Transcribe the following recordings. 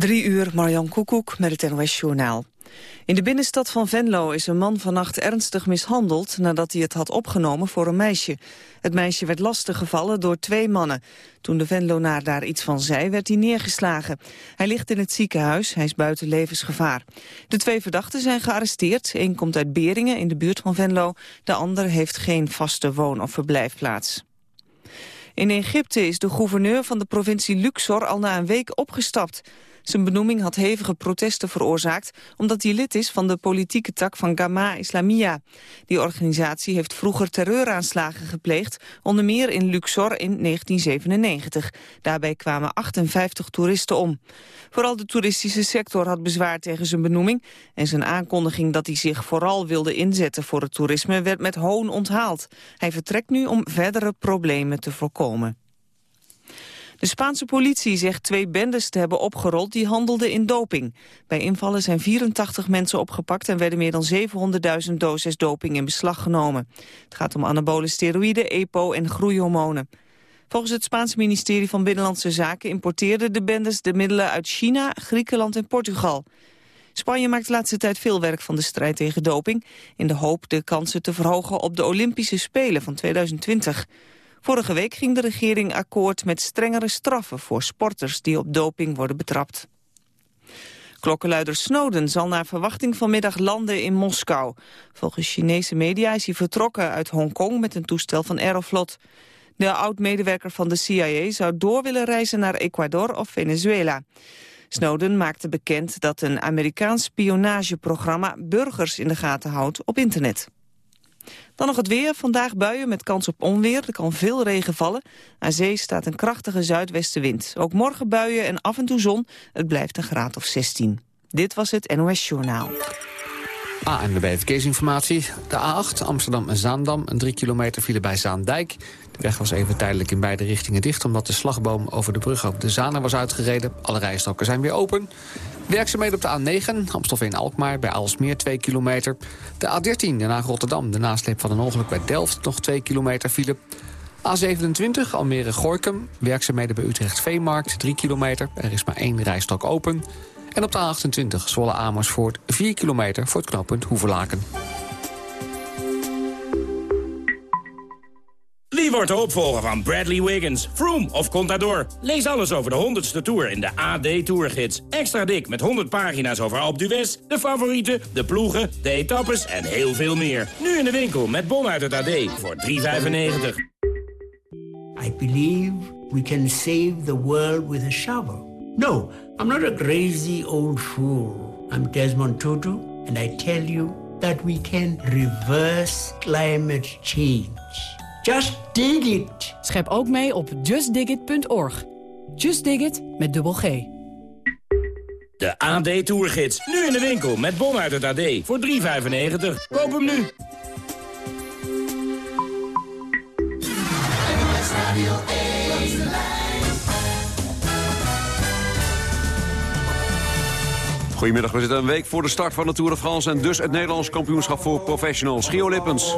Drie uur, Marjan Koekoek met het NOS Journaal. In de binnenstad van Venlo is een man vannacht ernstig mishandeld... nadat hij het had opgenomen voor een meisje. Het meisje werd lastiggevallen door twee mannen. Toen de Venlonaar daar iets van zei, werd hij neergeslagen. Hij ligt in het ziekenhuis, hij is buiten levensgevaar. De twee verdachten zijn gearresteerd. Eén komt uit Beringen in de buurt van Venlo. De ander heeft geen vaste woon- of verblijfplaats. In Egypte is de gouverneur van de provincie Luxor al na een week opgestapt. Zijn benoeming had hevige protesten veroorzaakt... omdat hij lid is van de politieke tak van Gama Islamia. Die organisatie heeft vroeger terreuraanslagen gepleegd... onder meer in Luxor in 1997. Daarbij kwamen 58 toeristen om. Vooral de toeristische sector had bezwaar tegen zijn benoeming... en zijn aankondiging dat hij zich vooral wilde inzetten voor het toerisme... werd met hoon onthaald. Hij vertrekt nu om verdere problemen te voorkomen. De Spaanse politie zegt twee bendes te hebben opgerold die handelden in doping. Bij invallen zijn 84 mensen opgepakt en werden meer dan 700.000 doses doping in beslag genomen. Het gaat om anabole steroïden, EPO en groeihormonen. Volgens het Spaanse ministerie van Binnenlandse Zaken importeerden de bendes de middelen uit China, Griekenland en Portugal. Spanje maakt de laatste tijd veel werk van de strijd tegen doping... in de hoop de kansen te verhogen op de Olympische Spelen van 2020. Vorige week ging de regering akkoord met strengere straffen voor sporters die op doping worden betrapt. Klokkenluider Snowden zal naar verwachting vanmiddag landen in Moskou. Volgens Chinese media is hij vertrokken uit Hongkong met een toestel van Aeroflot. De oud-medewerker van de CIA zou door willen reizen naar Ecuador of Venezuela. Snowden maakte bekend dat een Amerikaans spionageprogramma burgers in de gaten houdt op internet. Dan nog het weer. Vandaag buien met kans op onweer. Er kan veel regen vallen. Aan zee staat een krachtige zuidwestenwind. Ook morgen buien en af en toe zon. Het blijft een graad of 16. Dit was het NOS Journaal. ANWB Verkeersinformatie. De A8 Amsterdam en Zaandam. Een 3 kilometer file bij Zaandijk. De weg was even tijdelijk in beide richtingen dicht... omdat de slagboom over de brug over de Zanen was uitgereden. Alle rijstroken zijn weer open. Werkzaamheden op de A9, Amstelveen-Alkmaar, bij Aalsmeer 2 kilometer. De A13, Den Haag-Rotterdam, de nasleep van een ongeluk bij Delft, nog 2 kilometer file. A27, Almere-Gorkum, werkzaamheden bij Utrecht-Veemarkt, 3 kilometer. Er is maar één rijstok open. En op de A28, Zwolle-Amersfoort, 4 kilometer voor het knooppunt Hoevelaken. Wie wordt de opvolger van Bradley Wiggins, Froome of Contador? Lees alles over de 100ste Tour in de AD Tourgids. Extra dik met 100 pagina's over Alpe d'Huez, de favorieten, de ploegen, de etappes en heel veel meer. Nu in de winkel met bon uit het AD voor 3,95. I believe we can save the world with a shovel. No, I'm not a crazy old fool. I'm Desmond Tutu and I tell you that we can reverse climate change. Just dig it. Schep ook mee op justdigit.org. Just Dig It met dubbel G. De AD Tourgids. Nu in de winkel met bon uit het AD voor 3,95. Koop hem nu. Goedemiddag, we zitten een week voor de start van de Tour de France... en dus het Nederlands kampioenschap voor professionals. Gio Lippens.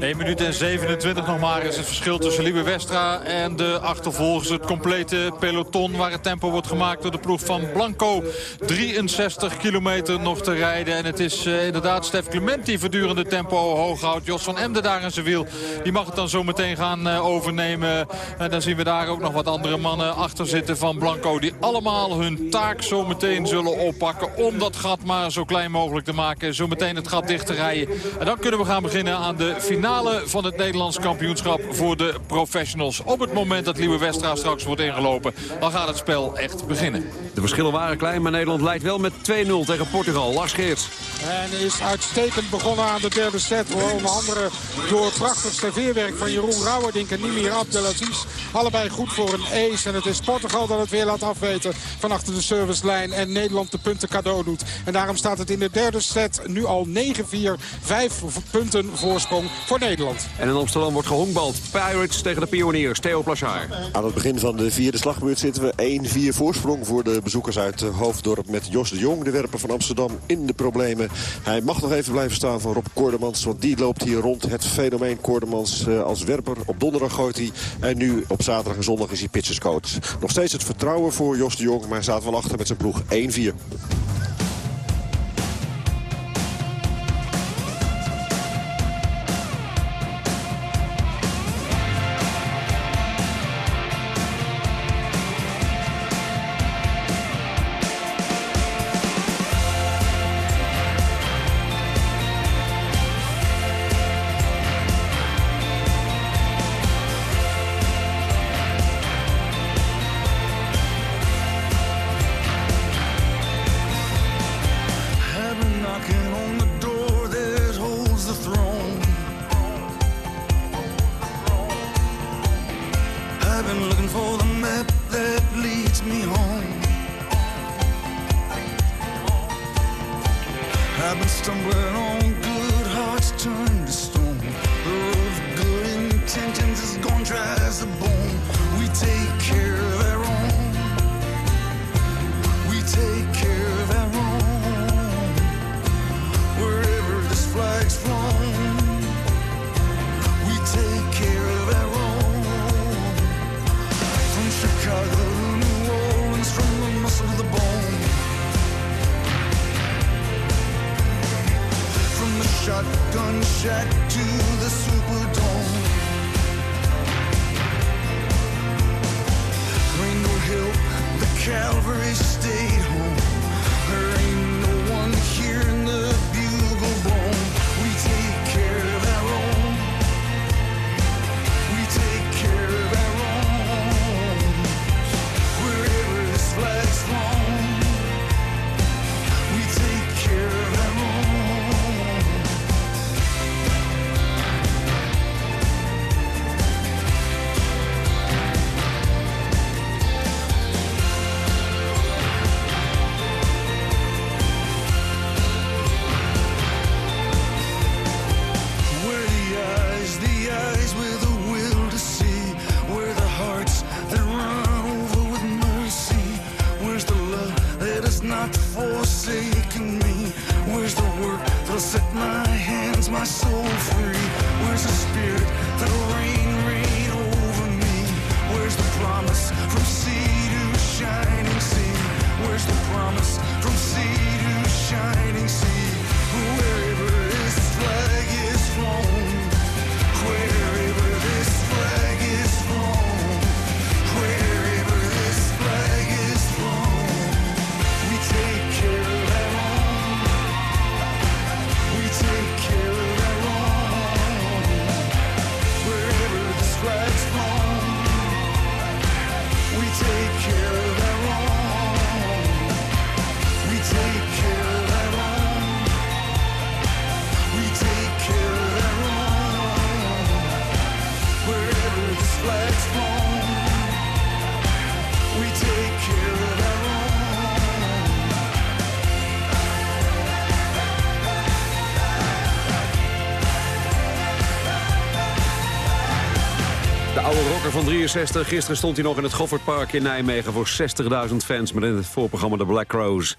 1 minuut en 27 nog maar is het verschil tussen Liebe Westra en de achtervolgers. Het complete peloton waar het tempo wordt gemaakt door de ploeg van Blanco. 63 kilometer nog te rijden. En het is uh, inderdaad Stef Clement die voortdurende tempo hoog houdt. Jos van Emden daar in zijn wiel. Die mag het dan zo meteen gaan uh, overnemen. En dan zien we daar ook nog wat andere mannen achter zitten van Blanco. Die allemaal hun taak zo meteen zullen oppakken om dat gat maar zo klein mogelijk te maken. Zo meteen het gat dicht te rijden. En dan kunnen we gaan beginnen aan de finale van het Nederlands kampioenschap voor de professionals. Op het moment dat Liewe Westra straks wordt ingelopen, dan gaat het spel echt beginnen. De verschillen waren klein, maar Nederland leidt wel met 2-0 tegen Portugal. Lars Geerts. En is uitstekend begonnen aan de derde set. Onder andere door prachtig serveerwerk van Jeroen Rauwerdink en Nimir Abdelaziz. Allebei goed voor een ace. En het is Portugal dat het weer laat afweten van achter de servicelijn. En Nederland de punten cadeau cadeau doet. En daarom staat het in de derde set nu al 9-4. Vijf punten voorsprong voor Nederland. En in Amsterdam wordt gehonkbald. Pirates tegen de pioniers. Theo Plachard. Aan het begin van de vierde slagbeurt zitten we 1-4 voorsprong voor de bezoekers uit Hoofddorp. Met Jos de Jong, de werper van Amsterdam, in de problemen. Hij mag nog even blijven staan van Rob Koordemans. Want die loopt hier rond het fenomeen Koordemans eh, als werper. Op donderdag gooit hij. En nu op zaterdag en zondag is hij pitcherscoach. Nog steeds het vertrouwen voor Jos de Jong. Maar hij staat wel achter met zijn ploeg 1-4. Van 63. Gisteren stond hij nog in het Goffertpark in Nijmegen voor 60.000 fans... met in het voorprogramma de Black Rose.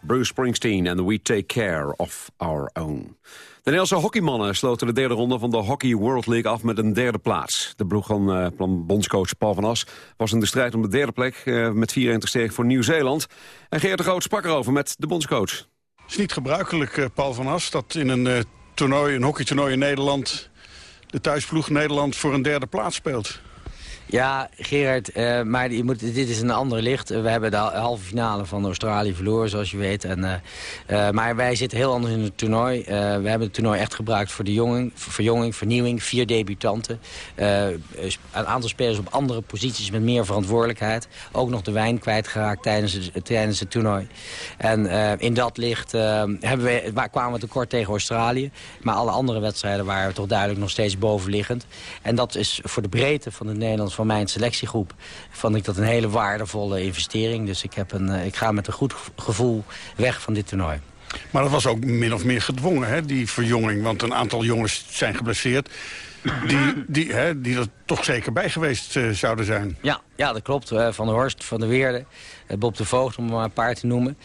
Bruce Springsteen en We Take Care of Our Own. De Nederlandse hockeymannen sloten de derde ronde van de Hockey World League af met een derde plaats. De ploeg van, uh, bondscoach Paul van As was in de strijd om de derde plek uh, met 4-1 te sterk voor Nieuw-Zeeland. En Geert de Groot sprak erover met de bondscoach. Het is niet gebruikelijk, uh, Paul van As, dat in een toernooi, een hockeytoernooi in Nederland... de thuisploeg Nederland voor een derde plaats speelt. Ja, Gerard, uh, maar je moet, dit is een andere licht. we hebben de halve finale van Australië verloren, zoals je weet. En, uh, uh, maar wij zitten heel anders in het toernooi. we hebben het toernooi echt gebruikt voor de jonging, verjonging, vernieuwing. Vier debutanten. een aantal spelers op andere posities met meer verantwoordelijkheid. Ook nog de wijn kwijtgeraakt tijdens het, het toernooi. En in dat licht hebben we, kwamen we tekort tegen Australië. Maar alle andere wedstrijden waren toch duidelijk nog steeds bovenliggend. En dat is voor de breedte van de Nederlandse jongens van mijn selectiegroep... vond ik dat een hele waardevolle investering. Dus ik, heb een, ik ga met een goed gevoel weg van dit toernooi. Maar dat was ook min of meer gedwongen, hè, die verjonging. Want een aantal jongens zijn geblesseerd die, die, hè, die er toch zeker bij geweest uh, zouden zijn. Ja, ja dat klopt. Uh, van der Horst, Van der Weerde, uh, Bob de Voogd, om maar een paar te noemen.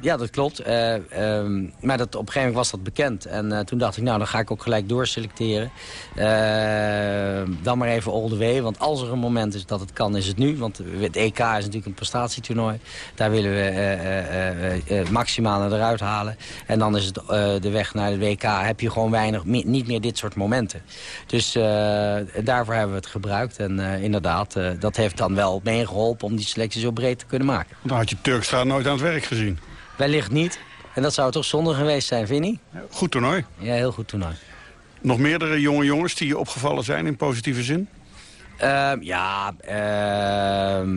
ja, dat klopt. Um, maar dat, op een gegeven moment was dat bekend. En toen dacht ik, nou, dan ga ik ook gelijk doorselecteren. dan maar even all the way. Want als er een moment is dat het kan, is het nu. Want het EK is natuurlijk een prestatietoernooi. Daar willen we maximaal naar eruit halen. En dan is het de weg naar de WK. Heb je gewoon weinig, niet meer dit soort momenten. Dus daarvoor hebben we het gebruikt. En inderdaad, dat heeft dan wel meegeholpen om die selectie zo breed te kunnen maken. Dan had je Turkstra nooit aan het werk gezien. Wellicht niet. En dat zou toch zonde geweest zijn, Vinnie? Goed toernooi. Ja, heel goed toernooi. Nog meerdere jonge jongens die je opgevallen zijn in positieve zin? Uh, ja, uh,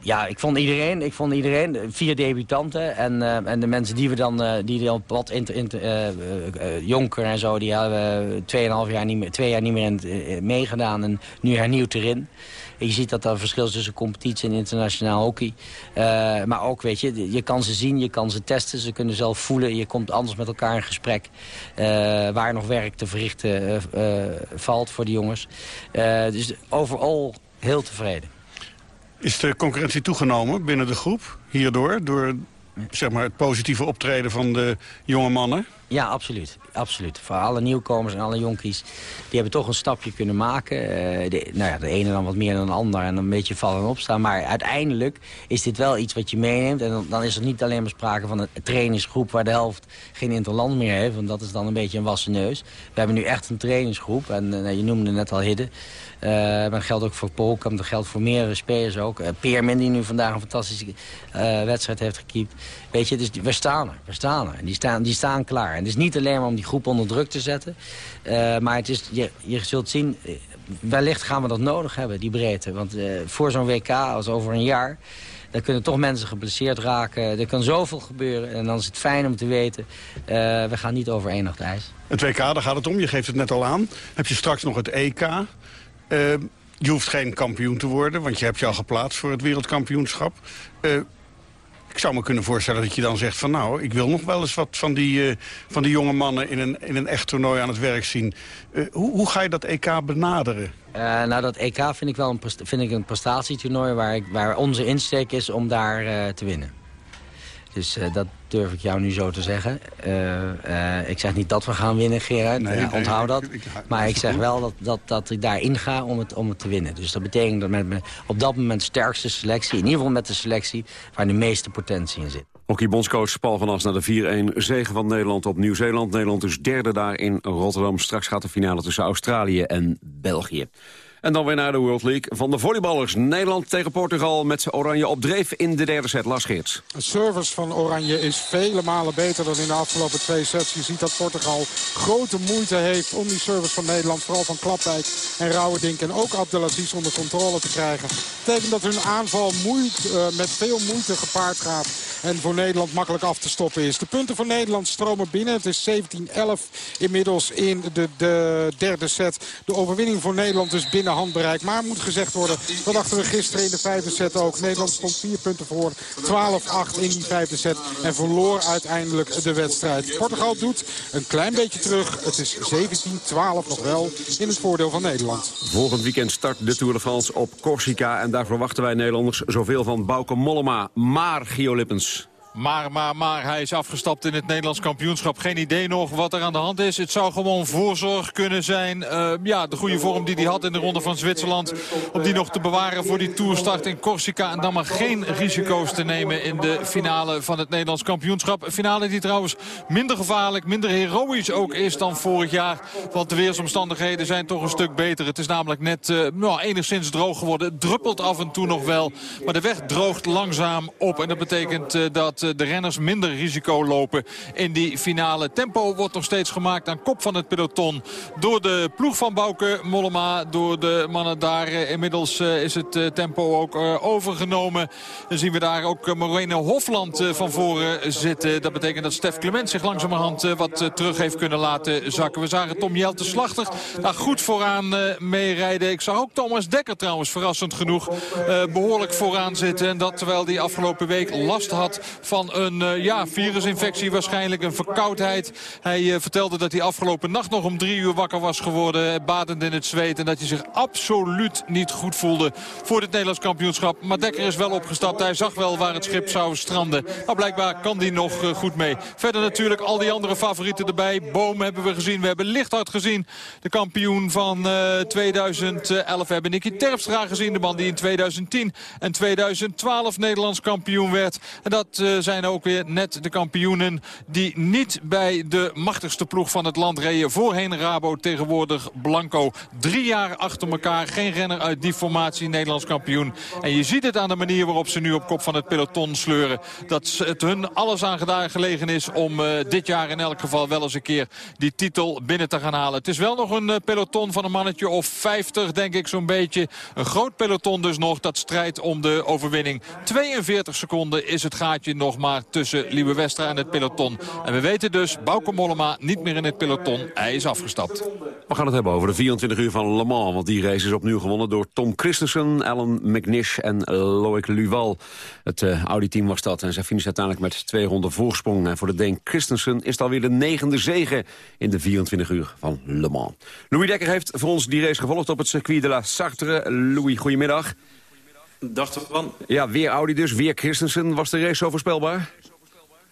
ja, ik vond iedereen, ik vond iedereen vier debutanten. En, uh, en de mensen die we dan, uh, die dan wat in, in, uh, Jonker en zo, die hebben tweeënhalf jaar niet meer, twee jaar niet meer in, meegedaan en nu hernieuwd erin. Je ziet dat er verschil is tussen competitie en internationaal hockey. maar ook, weet je, je kan ze zien, je kan ze testen, ze kunnen zelf voelen. Je komt anders met elkaar in gesprek waar nog werk te verrichten valt voor de jongens. dus overal heel tevreden. Is de concurrentie toegenomen binnen de groep hierdoor? Door zeg maar, het positieve optreden van de jonge mannen? Ja, absoluut. absoluut. Voor alle nieuwkomers en alle jonkies, die hebben toch een stapje kunnen maken. Uh, de, nou ja, de ene dan wat meer dan de ander en een beetje vallen en opstaan. Maar uiteindelijk is dit wel iets wat je meeneemt. En dan, dan is er niet alleen maar sprake van een trainingsgroep... waar de helft geen interland meer heeft, want dat is dan een beetje een wassen neus. We hebben nu echt een trainingsgroep. En uh, je noemde net al Hidde. Uh, dat geldt ook voor Polkamp, dat geldt voor meerdere spelers ook. Uh, Peer die nu vandaag een fantastische wedstrijd heeft gekiept. Weet je, dus we staan er, we staan er. En die staan, die staan klaar. En het is niet alleen maar om die groep onder druk te zetten. maar het is, je, je zult zien, wellicht gaan we dat nodig hebben, die breedte. Want voor zo'n WK, als over een jaar... Dan kunnen toch mensen geblesseerd raken. Er kan zoveel gebeuren. En dan is het fijn om te weten, we gaan niet over één nacht ijs. Het WK, daar gaat het om. Je geeft het net al aan. Heb je straks nog het EK. Je hoeft geen kampioen te worden, want je hebt je al geplaatst voor het wereldkampioenschap. Ik zou me kunnen voorstellen dat je dan zegt van nou, ik wil nog wel eens wat van die, uh, van die jonge mannen in een, in een echt toernooi aan het werk zien. hoe, hoe ga je dat EK benaderen? nou, dat EK vind ik wel een, vind ik een prestatietoernooi waar, ik, waar onze insteek is om daar te winnen. Dus uh, dat durf ik jou nu zo te zeggen. Uh, uh, ik zeg niet dat we gaan winnen, Gerard. Nee, nee, onthoud dat. maar ik zeg wel dat, dat, dat ik daarin ga om het, om het te winnen. Dus dat betekent dat met op dat moment sterkste selectie... in ieder geval met de selectie waar de meeste potentie in zit. Hockeybondscoach Paul van As naar de 4-1 zegen van Nederland op Nieuw-Zeeland. Nederland dus derde daar in Rotterdam. Straks gaat de finale tussen Australië en België. En dan weer naar de World League van de volleyballers. Nederland tegen Portugal met zijn oranje op dreef in de derde set. Lars Geerts. De service van Oranje is vele malen beter dan in de afgelopen twee sets. Je ziet dat Portugal grote moeite heeft om die service van Nederland... vooral van Klapwijk en Rauwerdink en ook Abdelaziz onder controle te krijgen. Dat betekent dat hun aanval moeite, uh, met veel moeite gepaard gaat. En voor Nederland makkelijk af te stoppen is. De punten voor Nederland stromen binnen. Het is 17-11 inmiddels in de, de derde set. De overwinning voor Nederland is binnen handbereik. Maar moet gezegd worden, dat dachten we gisteren in de vijfde set ook. Nederland stond vier punten voor. 12-8 in die vijfde set. En verloor uiteindelijk de wedstrijd. Portugal doet een klein beetje terug. Het is 17-12 nog wel in het voordeel van Nederland. Volgend weekend start de Tour de France op Corsica. En daar verwachten wij Nederlanders zoveel van Bauke Mollema. Maar Gio Lippens... Maar, maar, maar hij is afgestapt in het Nederlands kampioenschap. Geen idee nog wat er aan de hand is. Het zou gewoon voorzorg kunnen zijn. Uh, ja, de goede vorm die hij had in de ronde van Zwitserland. Om die nog te bewaren voor die toerstart in Corsica. En dan maar geen risico's te nemen in de finale van het Nederlands kampioenschap. Een finale die trouwens minder gevaarlijk, minder heroïs ook is dan vorig jaar. Want de weersomstandigheden zijn toch een stuk beter. Het is namelijk net uh, nou, enigszins droog geworden. Het druppelt af en toe nog wel. Maar de weg droogt langzaam op. En dat betekent uh, dat de renners minder risico lopen in die finale. Tempo wordt nog steeds gemaakt aan kop van het peloton door de ploeg van Bouke Mollema. Door de mannen daar. Inmiddels is het tempo ook overgenomen. Dan zien we daar ook Moreno Hofland van voren zitten. Dat betekent dat Stef Clement zich langzamerhand wat terug heeft kunnen laten zakken. We zagen Tom Jelte Slachter daar goed vooraan meerijden. Ik zag ook Thomas Dekker trouwens verrassend genoeg behoorlijk vooraan zitten. En dat terwijl hij afgelopen week last had van een ja, virusinfectie. Waarschijnlijk een verkoudheid. Hij vertelde dat hij afgelopen nacht nog om drie uur wakker was geworden. Badend in het zweet. En dat hij zich absoluut niet goed voelde voor dit Nederlands kampioenschap. Maar Dekker is wel opgestapt. Hij zag wel waar het schip zou stranden. Maar blijkbaar kan die nog eh, goed mee. Verder natuurlijk al die andere favorieten erbij. Boom hebben we gezien. We hebben Lichthart gezien. De kampioen van 2011. We hebben Nicky Terpstra gezien. De man die in 2010 en 2012 Nederlands kampioen werd. En dat eh, zijn ook weer net de kampioenen die niet bij de machtigste ploeg van het land reden. Voorheen Rabo, tegenwoordig Blanco. Drie jaar achter elkaar. Geen renner uit die formatie Nederlands kampioen. En je ziet het aan de manier waarop ze nu op kop van het peloton sleuren. Dat het hun alles aan gelegen is om uh, dit jaar in elk geval wel eens een keer die titel binnen te gaan halen. Het is wel nog een uh, peloton van een mannetje of 50 denk ik zo'n beetje. Een groot peloton dus nog dat strijdt om de overwinning. 42 seconden is het gaatje nog maar tussen Liebe Westra en het peloton. En we weten dus, Bauke Mollema niet meer in het peloton. Hij is afgestapt. We gaan het hebben over de 24 uur van Le Mans. Want die race is opnieuw gewonnen door Tom Christensen, Alan McNish en Loic Luval. Het uh, Audi-team was dat. En zij finishen uiteindelijk met twee ronden voorsprong. En voor de Deen Christensen is het alweer de negende zege in de 24 uur van Le Mans. Louis Dekker heeft voor ons die race gevolgd op het circuit de la Sartre. Louis, goedemiddag. Dachten we van. Ja, weer Audi dus, weer Christensen. Was de race zo voorspelbaar?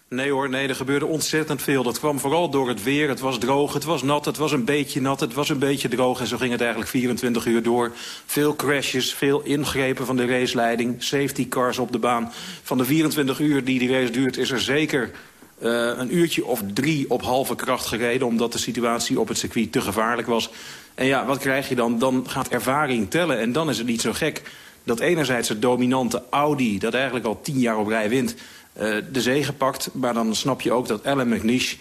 Nee hoor, nee, er gebeurde ontzettend veel. Dat kwam vooral door het weer. Het was droog, het was nat, het was een beetje nat, het was een beetje droog. En zo ging het eigenlijk 24 uur door. Veel crashes, veel ingrepen van de raceleiding. Safety cars op de baan. Van de 24 uur die die race duurt is er zeker uh, een uurtje of drie op halve kracht gereden... omdat de situatie op het circuit te gevaarlijk was. En ja, wat krijg je dan? Dan gaat ervaring tellen en dan is het niet zo gek dat enerzijds het dominante Audi... dat eigenlijk al tien jaar op rij wint, uh, de zege pakt. Maar dan snap je ook dat Alan McNish...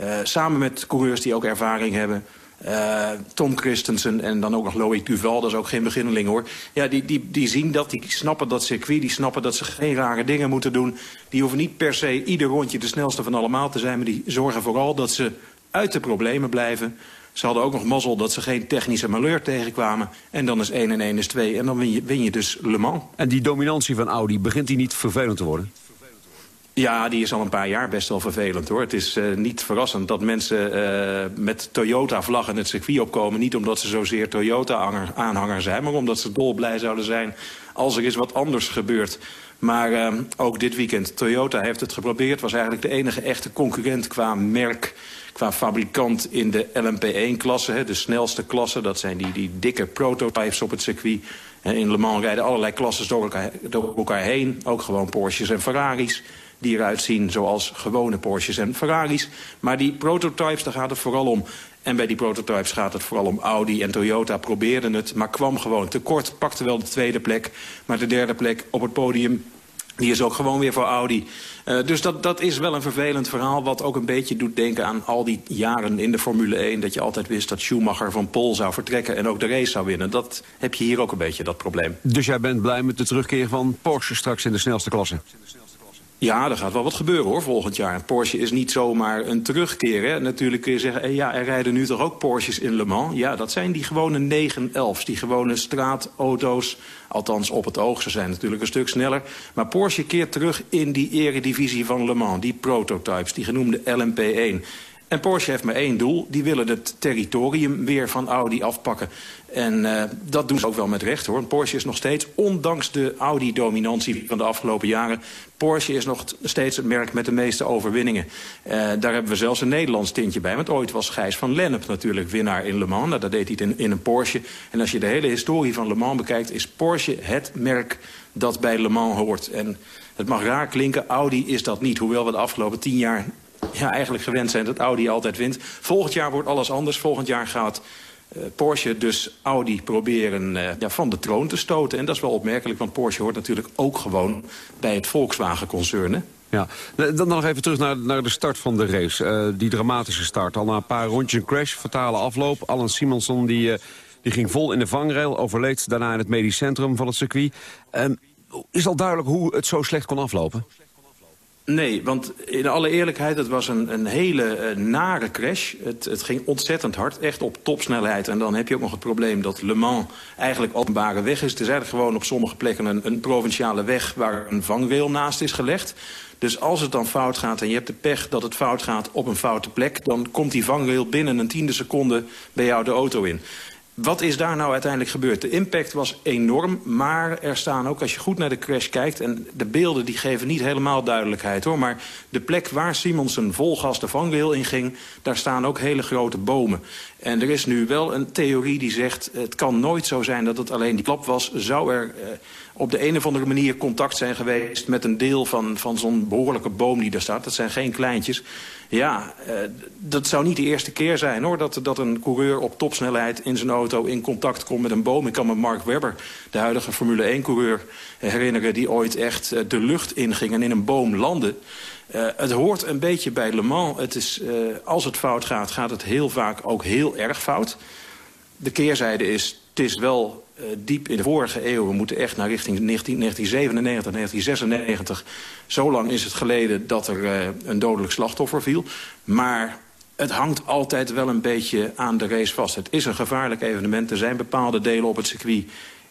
Uh, samen met coureurs die ook ervaring hebben... Uh, Tom Christensen en dan ook nog Loïc Duval, dat is ook geen beginneling hoor. Ja, die, die, die zien dat, die snappen dat circuit, die snappen dat ze geen rare dingen moeten doen. Die hoeven niet per se ieder rondje de snelste van allemaal te zijn... maar die zorgen vooral dat ze uit de problemen blijven. Ze hadden ook nog mazzel dat ze geen technische malheur tegenkwamen. En dan is 1 en 1 is 2 en dan win je, win je dus Le Mans. En die dominantie van Audi, begint die niet vervelend te worden? Ja, die is al een paar jaar best wel vervelend hoor. Het is uh, niet verrassend dat mensen uh, met Toyota-vlag het circuit opkomen. Niet omdat ze zozeer Toyota-aanhanger zijn, maar omdat ze dolblij zouden zijn als er is wat anders gebeurt. Maar uh, ook dit weekend, Toyota heeft het geprobeerd. Was eigenlijk de enige echte concurrent qua merk, qua fabrikant in de LMP1-klasse. De snelste klasse, dat zijn die, die dikke prototypes op het circuit. In Le Mans rijden allerlei klassen door elkaar, door elkaar heen. Ook gewoon Porsches en Ferraris die eruit zien zoals gewone Porsches en Ferraris. Maar die prototypes, daar gaat het vooral om. En bij die prototypes gaat het vooral om Audi en Toyota probeerden het... maar kwam gewoon tekort, pakte wel de tweede plek. Maar de derde plek op het podium die is ook gewoon weer voor Audi. Uh, dus dat, dat is wel een vervelend verhaal... wat ook een beetje doet denken aan al die jaren in de Formule 1... dat je altijd wist dat Schumacher van Pol zou vertrekken... en ook de race zou winnen. Dat heb je hier ook een beetje, dat probleem. Dus jij bent blij met de terugkeer van Porsche straks in de snelste klasse? Ja, er gaat wel wat gebeuren hoor volgend jaar. Porsche is niet zomaar een terugkeer. Hè. Natuurlijk kun je zeggen, eh, ja, er rijden nu toch ook Porsches in Le Mans. Ja, dat zijn die gewone 911's, die gewone straatauto's. Althans op het oog, ze zijn natuurlijk een stuk sneller. Maar Porsche keert terug in die eredivisie van Le Mans. Die prototypes, die genoemde LMP1. En Porsche heeft maar één doel. Die willen het territorium weer van Audi afpakken. En uh, dat doen ze ook wel met recht hoor. Porsche is nog steeds, ondanks de Audi-dominantie van de afgelopen jaren... Porsche is nog steeds het merk met de meeste overwinningen. Uh, daar hebben we zelfs een Nederlands tintje bij. Want ooit was Gijs van Lennep natuurlijk winnaar in Le Mans. Nou, dat deed hij in, in een Porsche. En als je de hele historie van Le Mans bekijkt... is Porsche het merk dat bij Le Mans hoort. En het mag raar klinken, Audi is dat niet. Hoewel we de afgelopen tien jaar ja, eigenlijk gewend zijn dat Audi altijd wint. Volgend jaar wordt alles anders. Volgend jaar gaat uh, Porsche dus Audi proberen ja, van de troon te stoten. En dat is wel opmerkelijk, want Porsche hoort natuurlijk ook gewoon bij het Volkswagen-concern. Ja, Ja, dan nog even terug naar, naar de start van de race. Uh, die dramatische start. Al na een paar rondjes een crash, fatale afloop. Alan Simonson die, die ging vol in de vangrail. Overleed daarna in het medisch centrum van het circuit. Uh, is al duidelijk hoe het zo slecht kon aflopen? Nee, want in alle eerlijkheid, het was een, een hele uh, nare crash. Het, het, ging ontzettend hard, echt op topsnelheid. En dan heb je ook nog het probleem dat Le Mans eigenlijk openbare weg is. Het is eigenlijk gewoon op sommige plekken een, een provinciale weg... waar een vangrail naast is gelegd. Dus als het dan fout gaat en je hebt de pech dat het fout gaat op een foute plek... dan komt die vangrail binnen een tiende seconde bij jou de auto in. Wat is daar nou uiteindelijk gebeurd? De impact was enorm, maar er staan ook, als je goed naar de crash kijkt... en de beelden die geven niet helemaal duidelijkheid, hoor... maar de plek waar Simonsen vol gas de vangrail in ging... daar staan ook hele grote bomen. En er is nu wel een theorie die zegt... het kan nooit zo zijn dat het alleen die klap was. Zou er eh, op de een of andere manier contact zijn geweest... met een deel van, van zo'n behoorlijke boom die daar staat. Dat zijn geen kleintjes. Ja, uh, dat zou niet de eerste keer zijn hoor. Dat, dat een coureur op topsnelheid in zijn auto in contact komt met een boom. Ik kan me Mark Webber, de huidige Formule 1-coureur, herinneren... die ooit echt uh, de lucht inging en in een boom landde. Het hoort een beetje bij Le Mans. Het is, als het fout gaat, gaat het heel vaak ook heel erg fout. De keerzijde is, het is wel diep in de vorige eeuw. We moeten echt naar richting 19, 1997, 1996. Zo lang is het geleden dat er uh, een dodelijk slachtoffer viel. Maar het hangt altijd wel een beetje aan de race vast. Het is een gevaarlijk evenement. Er zijn bepaalde delen op het circuit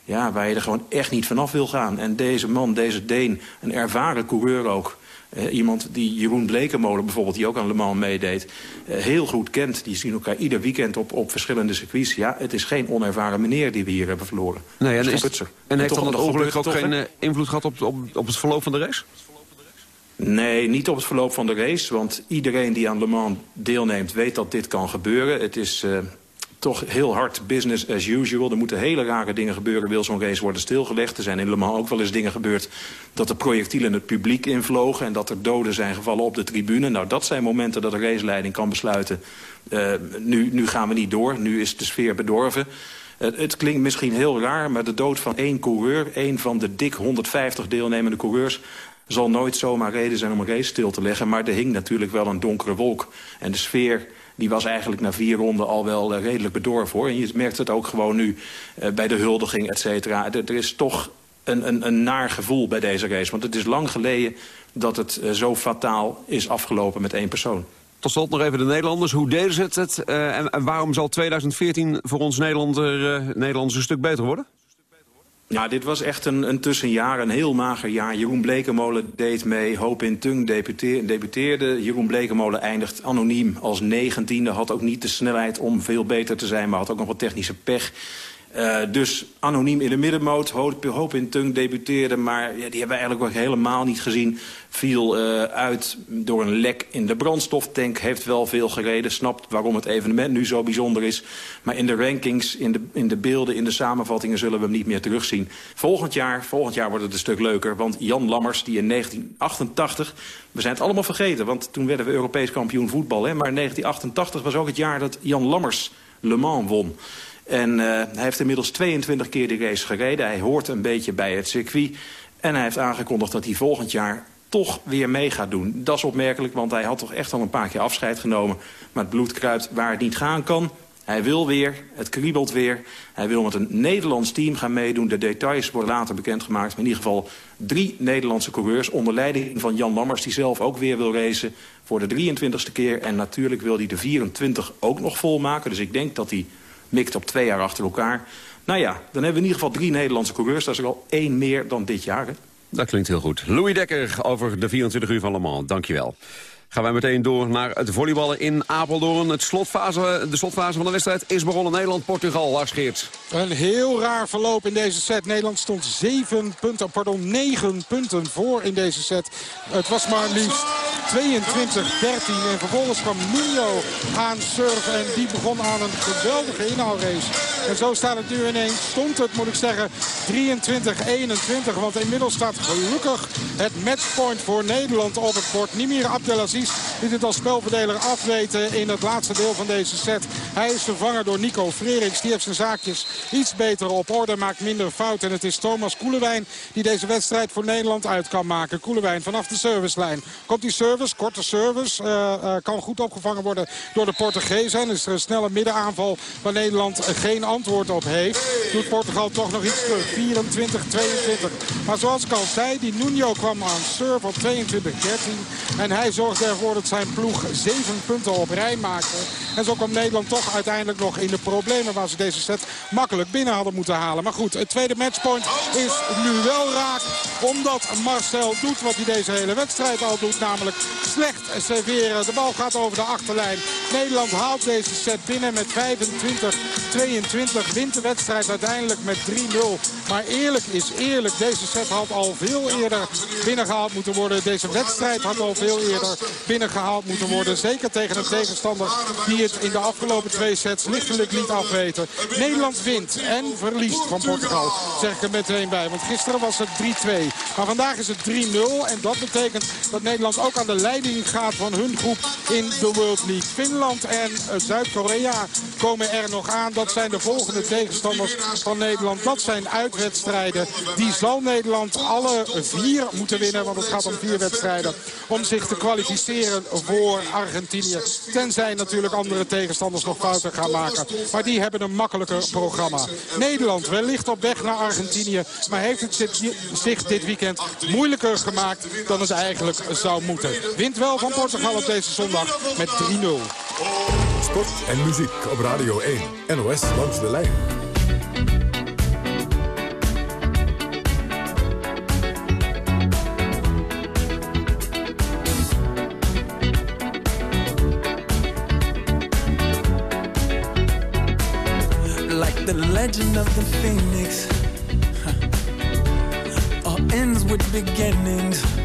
ja, waar je er gewoon echt niet vanaf wil gaan. En deze man, deze Deen, een ervaren coureur ook... Uh, iemand die Jeroen Blekenmolen bijvoorbeeld, die ook aan Le Mans meedeed... Uh, heel goed kent. Die zien elkaar ieder weekend op, op verschillende circuits. Ja, het is geen onervaren meneer die we hier hebben verloren. Nee, en, is, en, en heeft dan het ongeluk ook geen uh, invloed gehad op, op, op het verloop van de race? Nee, niet op het verloop van de race. Want iedereen die aan Le Mans deelneemt weet dat dit kan gebeuren. Het is toch heel hard business as usual. Er moeten hele rare dingen gebeuren, wil zo'n race worden stilgelegd. Er zijn in Le Mans ook wel eens dingen gebeurd dat er projectielen het publiek invlogen... en dat er doden zijn gevallen op de tribune. Nou, dat zijn momenten dat de raceleiding kan besluiten... Uh, nu, nu gaan we niet door, nu is de sfeer bedorven... Het, het, klinkt misschien heel raar, maar de dood van één coureur... één van de dik 150 deelnemende coureurs zal nooit zomaar reden zijn om een race stil te leggen. Maar er hing natuurlijk wel een donkere wolk. En de sfeer die was eigenlijk na vier ronden al wel uh, redelijk bedorven. Hoor. En je merkt het ook gewoon nu uh, bij de huldiging, et cetera. Er, is toch een, een, een naar gevoel bij deze race. Want het is lang geleden dat het uh, zo fataal is afgelopen met één persoon. Tot slot nog even de Nederlanders. Hoe deden ze het? en, waarom zal 2014 voor ons Nederlander, Nederlanders een stuk beter worden? Ja, dit was echt een, een tussenjaar, een heel mager jaar. Jeroen Blekemolen deed mee, Hoop in Tung debuteerde. Jeroen Blekemolen eindigt anoniem als negentiende. Had ook niet de snelheid om veel beter te zijn, maar had ook nog wat technische pech. Uh, dus anoniem in de middenmoot. Hoop, in Tung debuteerde, maar ja, die hebben we eigenlijk ook helemaal niet gezien. Viel uh, uit door een lek in de brandstoftank. Heeft wel veel gereden, snapt waarom het evenement nu zo bijzonder is. Maar in de rankings, in de, in de beelden, in de samenvattingen zullen we hem niet meer terugzien. Volgend jaar, volgend jaar wordt het een stuk leuker. Want Jan Lammers, die in 1988... We zijn het allemaal vergeten, want toen werden we Europees kampioen voetbal. Hè? Maar 1988 was ook het jaar dat Jan Lammers Le Mans won. En uh, hij heeft inmiddels 22 keer die race gereden. Hij hoort een beetje bij het circuit. En hij heeft aangekondigd dat hij volgend jaar toch weer mee gaat doen. Dat is opmerkelijk, want hij had toch echt al een paar keer afscheid genomen. Maar het bloed kruipt waar het niet gaan kan. Hij wil weer, het kriebelt weer. Hij wil met een Nederlands team gaan meedoen. De details worden later bekendgemaakt. Maar in ieder geval drie Nederlandse coureurs... onder leiding van Jan Lammers, die zelf ook weer wil racen... voor de 23ste keer. En natuurlijk wil hij de 24 ook nog volmaken. Dus ik denk dat hij mikt op twee jaar achter elkaar. Nou ja, dan hebben we in ieder geval drie Nederlandse coureurs. Dat is er al één meer dan dit jaar. Hè? Dat klinkt heel goed. Louis Dekker over de 24 uur van Le Mans. Dankjewel. Gaan wij meteen door naar het volleyballen in Apeldoorn. Het slotfase, de slotfase van de wedstrijd is begonnen. Nederland-Portugal, Lars Geerts. Een heel raar verloop in deze set. Nederland stond 7 punten, pardon, 9 punten voor in deze set. Het was maar liefst 22-13. En vervolgens kwam Nuno aan surfen. En die begon aan een geweldige inhaalrace. En zo staat het nu ineens. Stond het, moet ik zeggen, 23-21. Want inmiddels staat gelukkig het matchpoint voor Nederland op het bord. Nimir Die dit als spelverdeler afweten in het laatste deel van deze set. Hij is vervangen door Nico Freriks. Die heeft zijn zaakjes iets beter op orde, maakt minder fout. En het is Thomas Koelewijn die deze wedstrijd voor Nederland uit kan maken. Koelewijn vanaf de servicelijn. Komt die service, korte service, uh, uh, kan goed opgevangen worden door de Portugezen. En is er een snelle middenaanval waar Nederland geen antwoord op heeft. Doet Portugal toch nog iets terug. 24, 22. Maar zoals ik al zei, die Nuno kwam aan serve op 22-13. En hij zorgde ervoor dat zijn ploeg zeven punten op rij maakte. En zo kwam Nederland toch uiteindelijk nog in de problemen waar ze deze set makkelijk binnen hadden moeten halen. Maar goed, het tweede matchpoint is nu wel raak. Omdat Marcel doet wat hij deze hele wedstrijd al doet. Namelijk slecht serveren. De bal gaat over de achterlijn. Nederland haalt deze set binnen met 25-22. Wint de wedstrijd uiteindelijk met 3-0. Maar eerlijk is eerlijk. Deze set had al veel eerder binnengehaald moeten worden. Deze wedstrijd had al veel eerder binnengehaald moeten worden. Zeker tegen een tegenstander die het in de afgelopen twee sets lichtelijk liet afweten. Nederland wint en verliest van Portugal. Zeg ik er meteen bij. Want gisteren was het 3-2. Maar vandaag is het 3-0. En dat betekent dat Nederland ook aan de leiding gaat van hun groep in de World League. Finland en Zuid-Korea komen er nog aan. Dat zijn de volgende tegenstanders van Nederland. Dat zijn uitwedstrijden. Die zal Nederland alle vier moeten winnen. Want het gaat om vier wedstrijden. Om zich te kwalificeren voor Argentinië. Tenzij natuurlijk andere tegenstanders nog fouten gaan maken. Maar die hebben een makkelijker programma. Nederland wellicht op weg naar Argentinië. Maar heeft het zich dit weekend moeilijker gemaakt dan het eigenlijk zou moeten. Wint wel van Portugal op deze zondag met 3-0. Sport en muziek op Radio 1. NOS langs de lijn. Like the legend of the phoenix huh. All ends with beginnings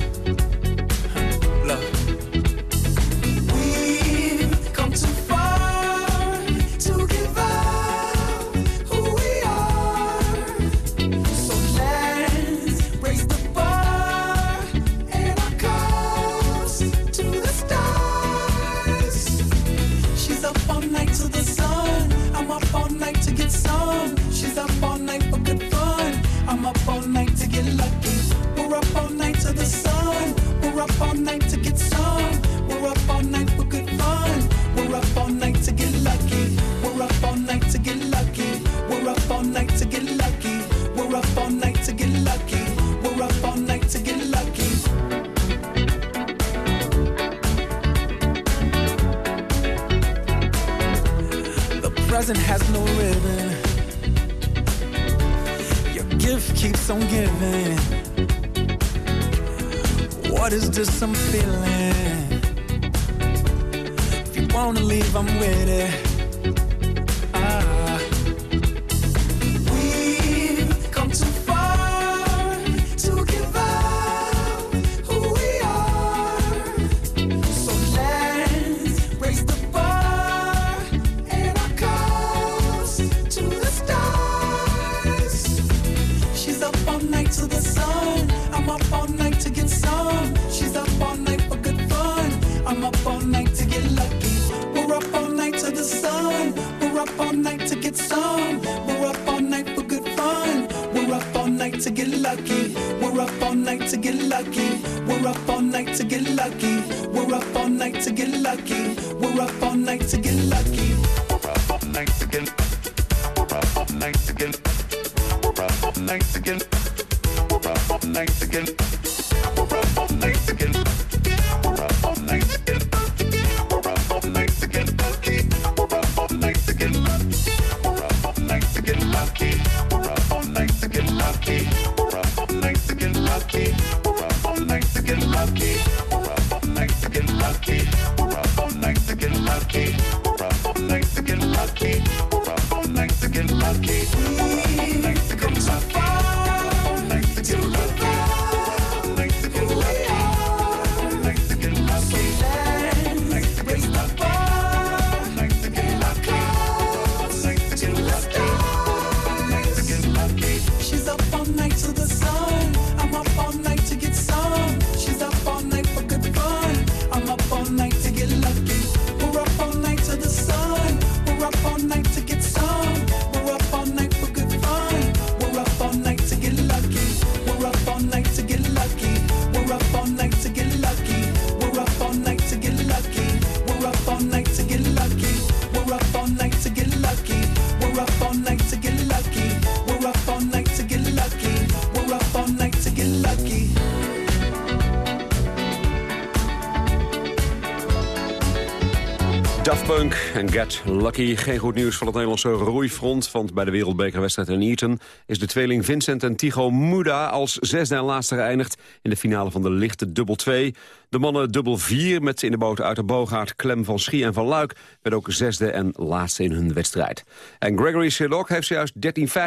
Lucky. Geen goed nieuws van het Nederlandse roeifront... want bij de wereldbekerwedstrijd in Eton... is de tweeling Vincent en Tigo Muda als zesde en laatste geëindigd... in de finale van de lichte dubbel 2. De mannen dubbel 4 met in de boten uit de Bogaard... Clem van Schie en van Luik werd ook zesde en laatste in hun wedstrijd. En Gregory Sedok heeft zojuist 13.50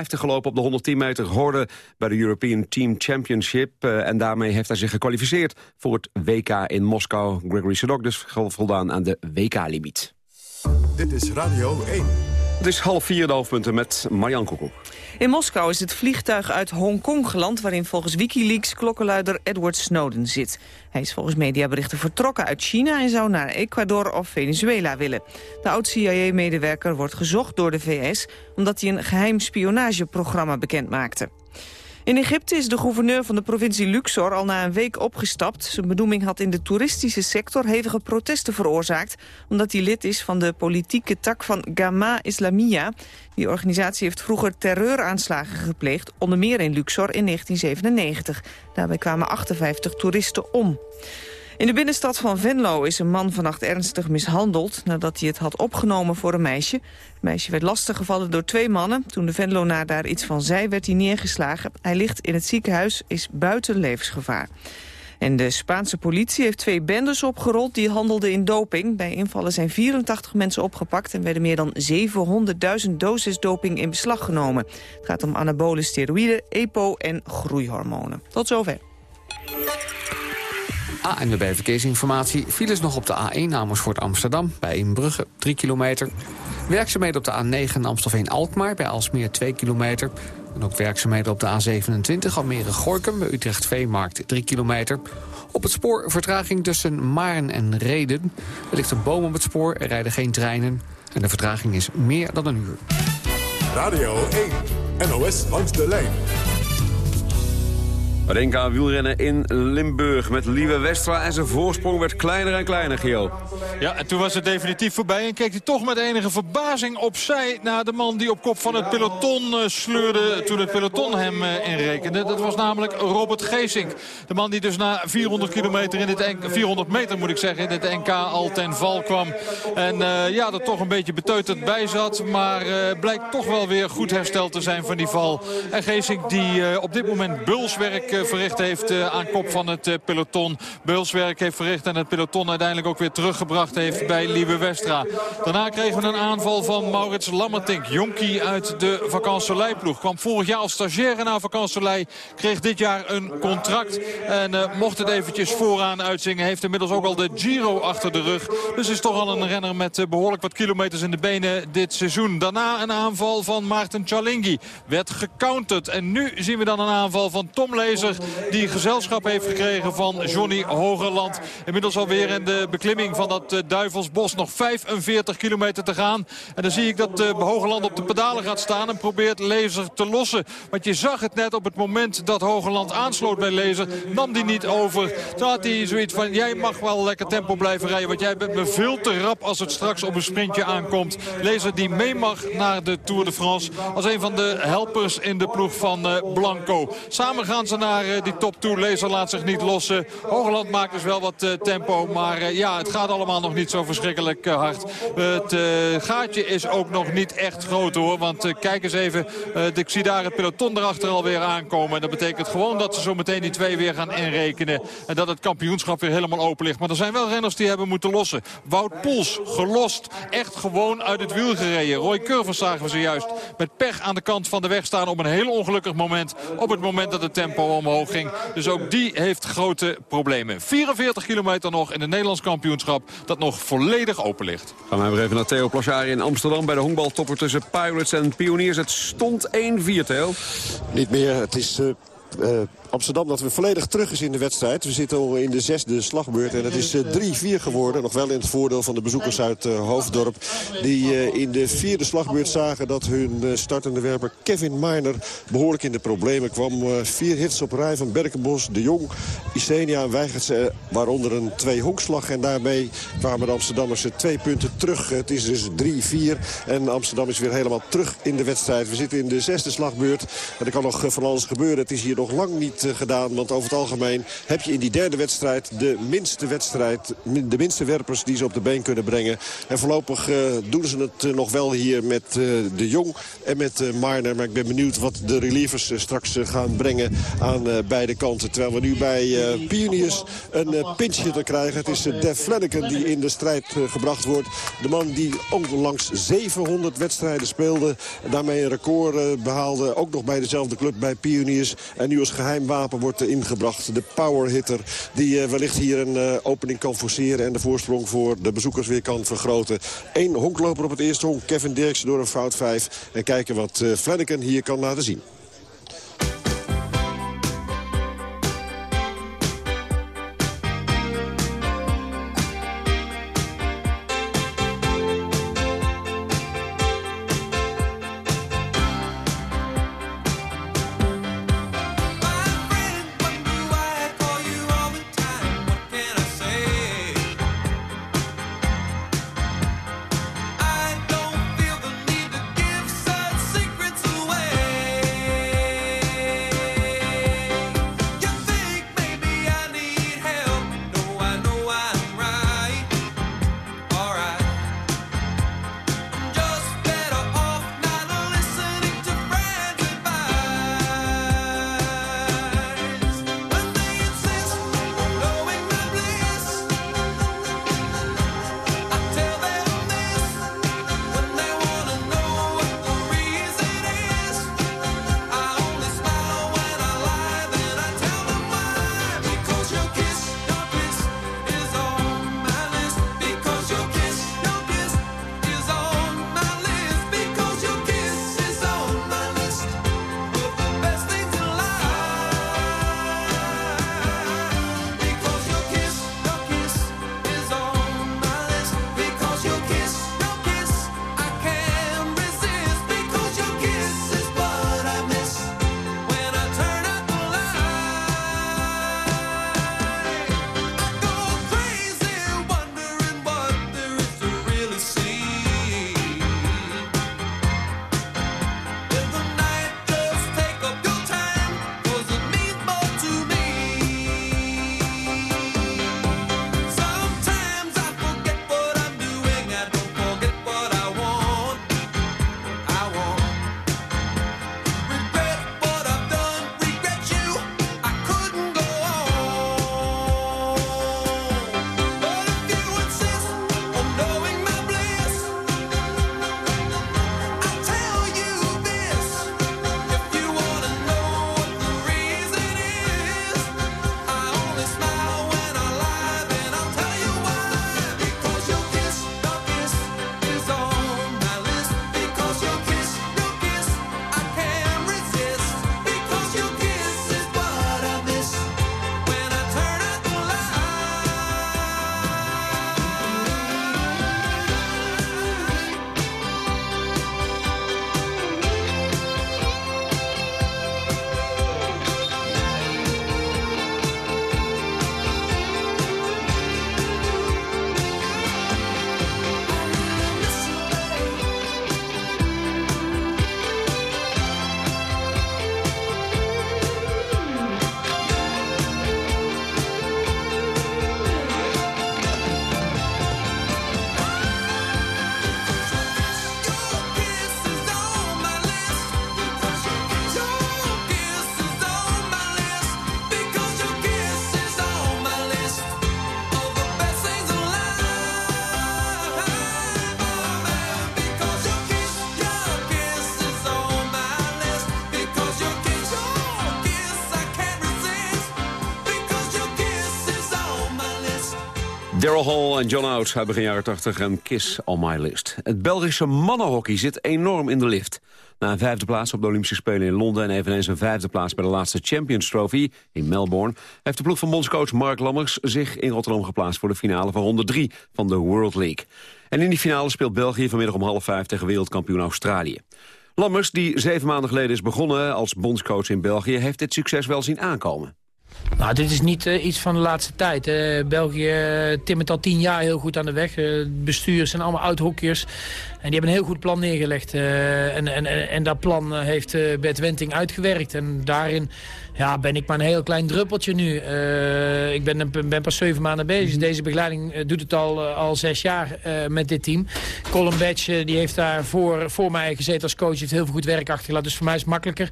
gelopen op de 110 meter horde... bij de European Team Championship. eh, en daarmee heeft hij zich gekwalificeerd voor het WK in Moskou. Gregory Sedok dus voldaan aan de WK-limiet. Dit is Radio 1. Het is half vier de hoofdpunten met Marjan Koekoek. In Moskou is het vliegtuig uit Hongkong geland... waarin volgens Wikileaks klokkenluider Edward Snowden zit. Hij is volgens mediaberichten vertrokken uit China... en zou naar Ecuador of Venezuela willen. De oud-CIA-medewerker wordt gezocht door de VS... omdat hij een geheim spionageprogramma bekend maakte. In Egypte is de gouverneur van de provincie Luxor al na een week opgestapt. Zijn benoeming had in de toeristische sector hevige protesten veroorzaakt... omdat hij lid is van de politieke tak van Gama Islamia. Die organisatie heeft vroeger terreuraanslagen gepleegd... onder meer in Luxor in 1997. Daarbij kwamen 58 toeristen om. In de binnenstad van Venlo is een man vannacht ernstig mishandeld... nadat hij het had opgenomen voor een meisje. Het meisje werd lastiggevallen door twee mannen. Toen de Venlonaar daar iets van zei, werd hij neergeslagen. Hij ligt in het ziekenhuis, is buiten levensgevaar. En de Spaanse politie heeft twee bendes opgerold die handelden in doping. Bij invallen zijn 84 mensen opgepakt en werden meer dan 700.000 doses doping in beslag genomen. Het gaat om anabole steroïden, EPO en groeihormonen. Tot zover. ANWB Verkeersinformatie. Files nog op de A1 Amersfoort Amsterdam. Bij Inbrugge 3 kilometer. Werkzaamheden op de A9 Amstelveen-Alkmaar. Bij Alsmeer 2 kilometer. En ook werkzaamheden op de A27 Almere-Gorkum. Bij Utrecht Veemarkt 3 kilometer. Op het spoor vertraging tussen Maarn en Reden. Er ligt een boom op het spoor. Er rijden geen treinen. En de vertraging is meer dan een uur. Radio 1. NOS langs de lijn. Het NK wielrennen in Limburg met Lieve Westra en zijn voorsprong werd kleiner en kleiner, Gio. Ja, en toen was het definitief voorbij en keek hij toch met enige verbazing opzij... naar de man die op kop van het peloton eh, sleurde toen het peloton hem eh, inrekende. Dat was namelijk Robert Geesink. De man die dus na 400 kilometer in dit NK, 400 meter moet ik zeggen, in dit NK al ten val kwam. En eh, ja, er toch een beetje beteuterd bij zat, maar blijkt toch wel weer goed hersteld te zijn van die val. En Geesink die op dit moment bulswerk verricht heeft eh, aan kop van het eh, peloton. Bulswerk heeft verricht en het peloton uiteindelijk ook weer teruggebracht heeft bij Liebe Westra. Daarna kregen we een aanval van Maurits Lammertink. Jonkie uit de Vacansoleil-ploeg. Kwam vorig jaar als stagiaire naar Vacansoleil. Kreeg dit jaar een contract. En eh, mocht het eventjes vooraan uitzingen. Heeft inmiddels ook al de Giro achter de rug. Dus is toch al een renner met eh, behoorlijk wat kilometers in de benen dit seizoen. Daarna een aanval van Maarten Chalingi. Werd gecounterd. En nu zien we dan een aanval van Tom Lezer. Die gezelschap heeft gekregen van Johnny Hogerland. Inmiddels alweer in de beklimming van dat eh, Duivelsbos. Nog 45 kilometer te gaan. En dan zie ik dat uh, Hogerland op de pedalen gaat staan. En probeert Lezer te lossen. Want je zag het net op het moment dat Hogerland aansloot bij Lezer. Nam die niet over. Toen had hij zoiets van, jij mag wel lekker tempo blijven rijden. Want jij bent me veel te rap als het straks op een sprintje aankomt. Lezer die mee mag naar de Tour de France. Als een van de helpers in de ploeg van uh, Blanco. Samen gaan ze naar uh, die top toe. Lezer laat zich niet lossen. Hogerland maakt dus wel wat uh, tempo. Maar ja, het gaat allemaal nog niet zo verschrikkelijk hard. Het gaatje is ook nog niet echt groot hoor. Want kijk eens even. ik zie daar het peloton erachter alweer aankomen. En dat betekent gewoon dat ze zo meteen die twee weer gaan inrekenen. En dat het kampioenschap weer helemaal open ligt. Maar er zijn wel renners die hebben moeten lossen. Wout Poels, gelost. Echt gewoon uit het wiel gereden. Roy Curvers zagen we zojuist met pech aan de kant van de weg staan op een heel ongelukkig moment. Op het moment dat het tempo omhoog ging. Dus ook die heeft grote problemen. 44 kilometer nog in het Nederlands kampioenschap dat nog volledig open ligt. Gaan we weer even naar Theo Plasjari in Amsterdam bij de honkbaltopper tussen Pirates en Pioniers. Het stond 1-4, Theo. Niet meer, het is... Uh, uh, Amsterdam dat we volledig terug is in de wedstrijd. We zitten al in de zesde slagbeurt en het is 3-4 geworden. Nog wel in het voordeel van de bezoekers uit uh, Hoofddorp. Die in de vierde slagbeurt zagen dat hun startende werper Kevin Miner behoorlijk in de problemen kwam. vier hits op rij van Berkenbos, De Jong, Isenia weigert ze, waaronder een twee honkslag. En daarmee kwamen de Amsterdammers twee punten terug. Het is dus 3-4 en Amsterdam is weer helemaal terug in de wedstrijd. We zitten in de zesde slagbeurt en er kan nog van alles gebeuren. Het is hier nog nog lang niet eh, gedaan. Want over het algemeen heb je in die derde wedstrijd de minste wedstrijd... de minste werpers die ze op de been kunnen brengen. En voorlopig eh, doen ze het eh, nog wel hier met De Jong en met Marner. Maar ik ben benieuwd wat de relievers straks gaan brengen aan beide kanten. Terwijl we nu bij Pioniers een eh, pinch hitter krijgen. Het is Def Flanagan die in de strijd gebracht wordt. De man die onlangs 700 wedstrijden speelde. Daarmee een record eh, behaalde. Ook nog bij dezelfde club bij Pioniers. En nu als geheim wapen wordt eh, ingebracht. De power hitter die eh, wellicht hier een eh, opening kan forceren. En de voorsprong voor de bezoekers weer kan vergroten. Eén honkloper op het eerste honk. Kevin Dirks door een fout 5. En kijken wat Flanagan hier kan laten zien. En John Oates uit begin jaren 80 en Kiss on my list. Het Belgische mannenhockey zit enorm in de lift. Na een vijfde plaats op de Olympische Spelen in Londen... en eveneens een vijfde plaats bij de laatste Champions Trophy in Melbourne... heeft de ploeg van bondscoach Mark Lammers zich in Rotterdam geplaatst... voor de finale van ronde 3 van de World League. En in die finale speelt België vanmiddag om half vijf... tegen wereldkampioen Australië. Lammers, die zeven maanden geleden is begonnen als bondscoach in België... heeft dit succes wel zien aankomen. Nou, dit is niet eh, iets van de laatste tijd. België eh, timmert al tien jaar heel goed aan de weg. Eh, het bestuur zijn allemaal oud-hockeyers. En die hebben een heel goed plan neergelegd. en, en, en, dat plan heeft Bert Wenting uitgewerkt. En daarin ja, ben ik maar een heel klein druppeltje nu. Eh, ik ben, ben pas zeven maanden bezig. Deze begeleiding eh, doet het al, eh, al zes jaar met dit team. Colin Batch die heeft daar voor, voor mij gezeten als coach. heeft heel veel goed werk achtergelaten. Dus voor mij is het makkelijker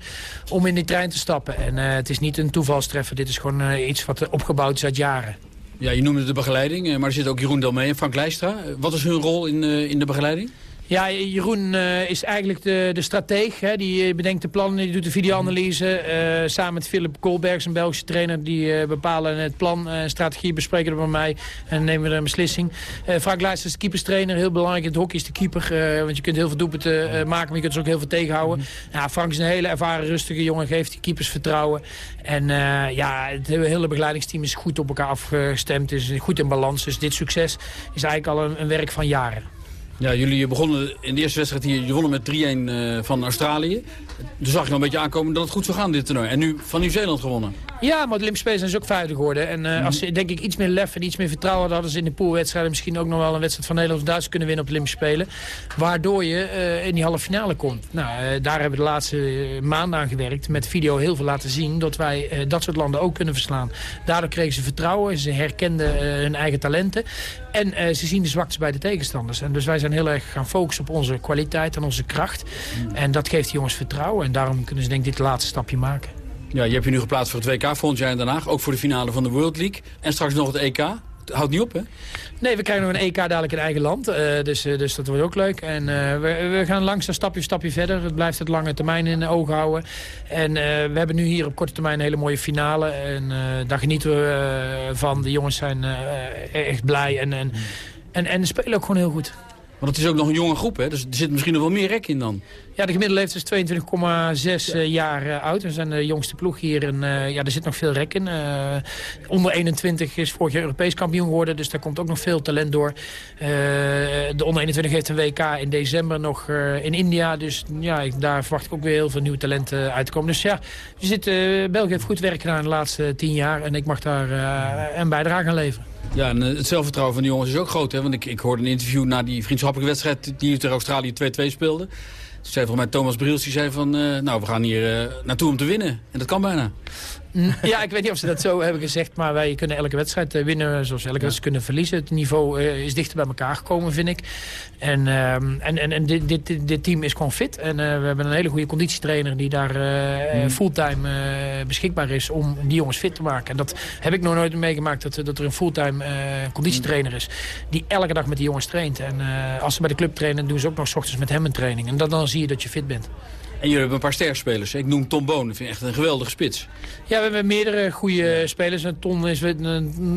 om in die trein te stappen. En het is niet een toevalstreffer. Dit is gewoon iets wat opgebouwd is uit jaren. Ja, je noemde de begeleiding, maar er zit ook Jeroen Delmee en Frank Leistra. Wat is hun rol in, in de begeleiding? Ja, Jeroen eh, is eigenlijk de, de strateeg. Hè. Die eh, bedenkt de plannen, die doet de videoanalyse. eh, samen met Philip Koolberg, een Belgische trainer. Die eh, bepalen het plan en strategie, bespreken dat met mij. En nemen we er een beslissing. Frank Leijs is de keeperstrainer. Heel belangrijk in het hockey is de keeper. want je kunt heel veel doelpunten maken, maar je kunt ze ook heel veel tegenhouden. Ja, Frank is een hele ervaren, rustige jongen. Geeft die keepers vertrouwen. En ja, het hele, hele begeleidingsteam is goed op elkaar afgestemd. Is goed in balans. Dus dit succes is eigenlijk al een, een werk van jaren. Ja, jullie begonnen in de eerste wedstrijd hier, je wonnen met 3-1 eh, van Australië. Toen zag je al een beetje aankomen dat het goed zou gaan dit toernooi. En nu van Nieuw-Zeeland gewonnen. Ja, maar de Olympische Spelen zijn dus ook vijfde geworden. En eh, als ze denk ik iets meer lef en iets meer vertrouwen hadden... hadden ze in de poolwedstrijden misschien ook nog wel een wedstrijd van Nederland of Duitsland kunnen winnen op de Spelen. Waardoor je eh, in die halve finale komt. Nou, daar hebben we de laatste maanden aan gewerkt. Met video heel veel laten zien dat wij dat soort landen ook kunnen verslaan. Daardoor kregen ze vertrouwen, ze herkenden hun eigen talenten. En ze zien de zwaktes bij de tegenstanders. En dus wij zijn heel erg gaan focussen op onze kwaliteit en onze kracht. En dat geeft de jongens vertrouwen. En daarom kunnen ze denk ik dit laatste stapje maken. Ja, je hebt je nu geplaatst voor het WK volgend jaar in Den Haag. Ook voor de finale van de World League. En straks nog het EK. Het houdt niet op, hè? Nee, we krijgen nog een EK dadelijk in eigen land. eh, dus, eh, dus dat wordt ook leuk. En eh, we, we gaan langzaam stapje stapje verder. Het blijft het lange termijn in de ogen houden. En we hebben nu hier op korte termijn een hele mooie finale. En daar genieten we van. De jongens zijn eh, echt blij. En, en, en, en spelen ook gewoon heel goed. Want het is ook nog een jonge groep, hè? Dus er zit misschien nog wel meer rek in dan. Ja, de gemiddelde leeftijd is 22,6 eh, jaar eh, oud. We zijn de jongste ploeg hier. En eh, ja, er zit nog veel rek in. Eh, onder 21 is vorig jaar Europees kampioen geworden. Dus daar komt ook nog veel talent door. De onder 21 heeft een WK in december nog in India. Dus ja, ik- daar verwacht ik ook weer heel veel nieuwe talenten uit te komen. Dus ja, we zitten, België heeft goed werk gedaan de laatste tien jaar. En ik mag daar een bijdrage aan leveren. Ja, en eh, het zelfvertrouwen van die jongens is ook groot, hè? Want ik, ik hoorde een interview na die vriendschappelijke wedstrijd... die tegen Australië 2-2 speelde. Toen zei volgens mij Thomas Briels, die zei van... eh, nou, we gaan hier eh, naartoe om te winnen. En dat kan bijna. Ja, ik weet niet of ze dat zo hebben gezegd, maar wij kunnen elke wedstrijd eh, winnen zoals elke wedstrijd kunnen verliezen. Het niveau eh, is dichter bij elkaar gekomen, vind ik. En, ehm, en, en, en dit, dit, dit, team is gewoon fit. En eh, we hebben een hele goede conditietrainer die daar eh, Mm. fulltime beschikbaar is om die jongens fit te maken. En dat heb ik nog nooit meegemaakt, dat, dat er een fulltime conditietrainer is die elke dag met die jongens traint. En als ze bij de club trainen, doen ze ook nog 's ochtends met hem een training. En dan, dan zie je dat je fit bent. En jullie hebben een paar sterspelers. Ik noem Tom Boon, dat vind ik echt een geweldige spits. Ja, we hebben meerdere goede spelers. En Ton is,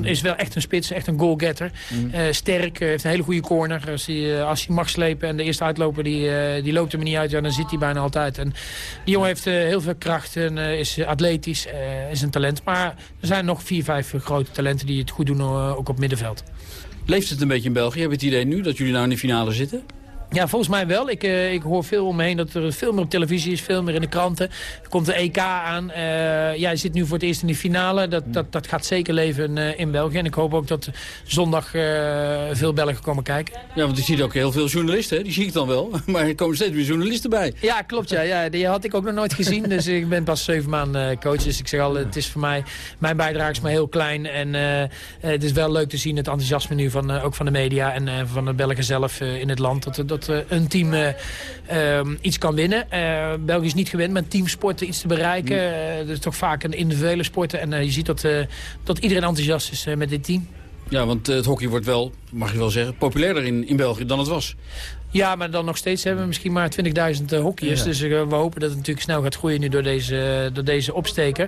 is wel echt een spits, echt een goalgetter. Eh, sterk, eh, heeft een hele goede corner. Als hij, eh, als hij mag slepen en de eerste uitloper die, die loopt er maar niet uit, ja, dan zit hij bijna altijd. En die jongen heeft heel veel kracht en is atletisch, is een talent. Maar er zijn nog vier, vijf grote talenten die het goed doen, ook op middenveld. Leeft het een beetje in België? Heb je het idee nu dat jullie nou in de finale zitten? Ja, volgens mij wel. Ik, eh, ik hoor veel om me heen dat er veel meer op televisie is, veel meer in de kranten. Er komt de EK aan. Eh ja, je zit nu voor het eerst in de finale. Dat, dat, dat gaat zeker leven eh, in België. En ik hoop ook dat zondag eh, veel Belgen komen kijken. Ja, want je ziet ook heel veel journalisten, hè? die zie ik dan wel. Maar er komen steeds meer journalisten bij. Ja, klopt. Ja. Ja, die had ik ook nog nooit gezien. Dus ik ben pas zeven maanden eh, coach. Dus ik zeg al, het is voor mij, mijn bijdrage is maar heel klein. En eh, eh, het is wel leuk te zien, het enthousiasme nu van, eh, ook van de media en eh, van de Belgen zelf eh, in het land. Dat, dat eh, een team ehm, iets kan winnen. Eh, België is niet gewend met teamsporten iets te bereiken. Dat is toch vaak een individuele sporten. En je ziet dat, dat iedereen enthousiast is met dit team. Ja, want het hockey wordt wel, mag je wel zeggen, populairder in, in België dan het was. Ja, maar dan nog steeds hebben we misschien maar 20.000 eh, hockeyers. Ja. Dus eh, we hopen dat het natuurlijk snel gaat groeien nu door deze, door deze opsteker.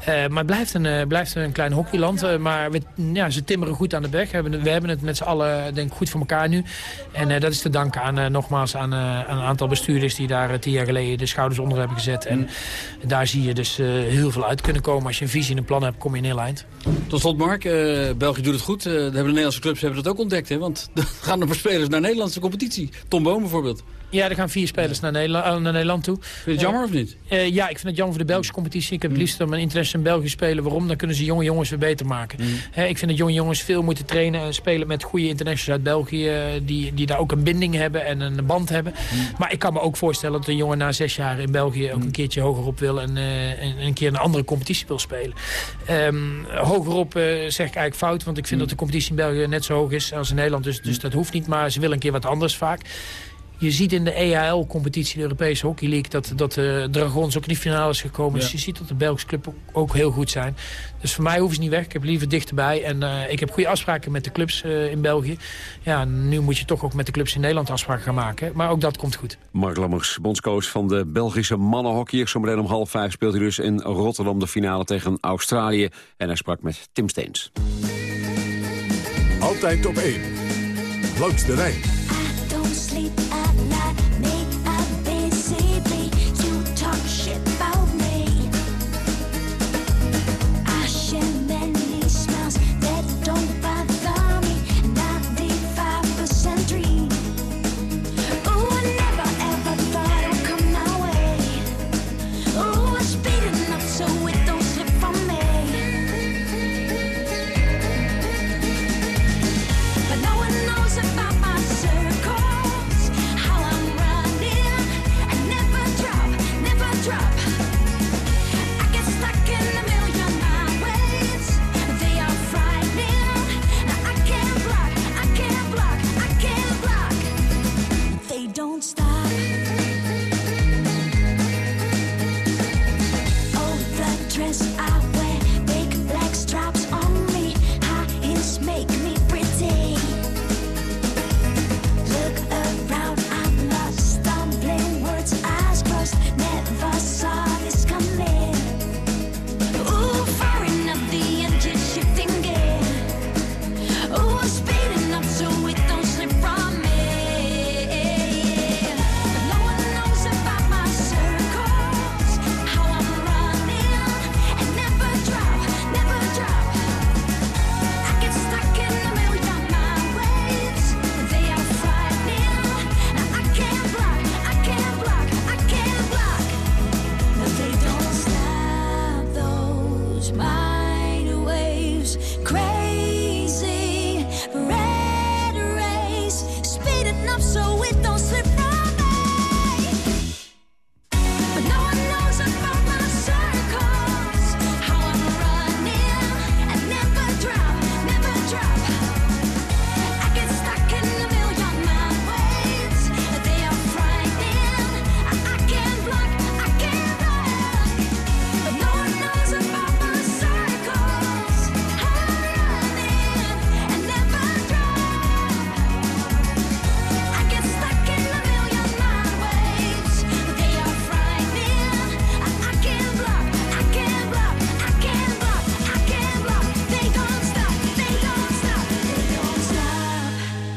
Eh, maar het blijft een, eh, blijft een klein hockeyland. eh, maar we, ja, ze timmeren goed aan de weg. We hebben, we hebben het met z'n allen denk ik, goed voor elkaar nu. En eh, dat is te danken aan, eh, nogmaals aan, eh, aan een aantal bestuurders... die daar eh, tien jaar geleden de schouders onder hebben gezet. En daar zie je dus eh, heel veel uit kunnen komen. Als je een visie en een plan hebt, kom je in heel eind. Tot slot, Mark, eh, België doet het goed. Eh, de Nederlandse clubs hebben dat ook ontdekt, hè? Want er gaan er maar spelers naar de Nederlandse competitie. Tom Boom bijvoorbeeld. Ja, er gaan vier spelers naar Nederland, eh, naar Nederland toe. Vind je het jammer of niet? Eh, ja, ik vind het jammer voor de Belgische competitie. Ik heb het liefst dat mijn interesse in België spelen. Waarom? Dan kunnen ze jonge jongens weer beter maken. Hè, ik vind dat jonge jongens veel moeten trainen en spelen met goede internationals uit België. eh, Die, die daar ook een binding hebben en een band hebben. Maar ik kan me ook voorstellen dat een jongen na zes jaar in België ook een keertje hogerop wil. En, eh, en een keer een andere competitie wil spelen. Ehm, hogerop eh, zeg ik eigenlijk fout. Want ik vind dat de competitie in België net zo hoog is als in Nederland. Dus, dus dat hoeft niet. Maar ze willen een keer wat anders vaak. Je ziet in de EHL-competitie, de Europese Hockey League... dat, dat de Dragons ook in de finale is gekomen. Ja. Dus je ziet dat de Belgische club ook, ook heel goed zijn. Dus voor mij hoeven ze niet weg. Ik heb liever dichterbij. En eh, ik heb goede afspraken met de clubs eh, in België. Ja, nu moet je toch ook met de clubs in Nederland afspraken gaan maken. Maar ook dat komt goed. Mark Lammers, bondscoach van de Belgische mannenhockey. Zometeen om half vijf speelt hij dus in Rotterdam de finale tegen Australië. En hij sprak met Tim Steens. Altijd op één. Langs de lijn.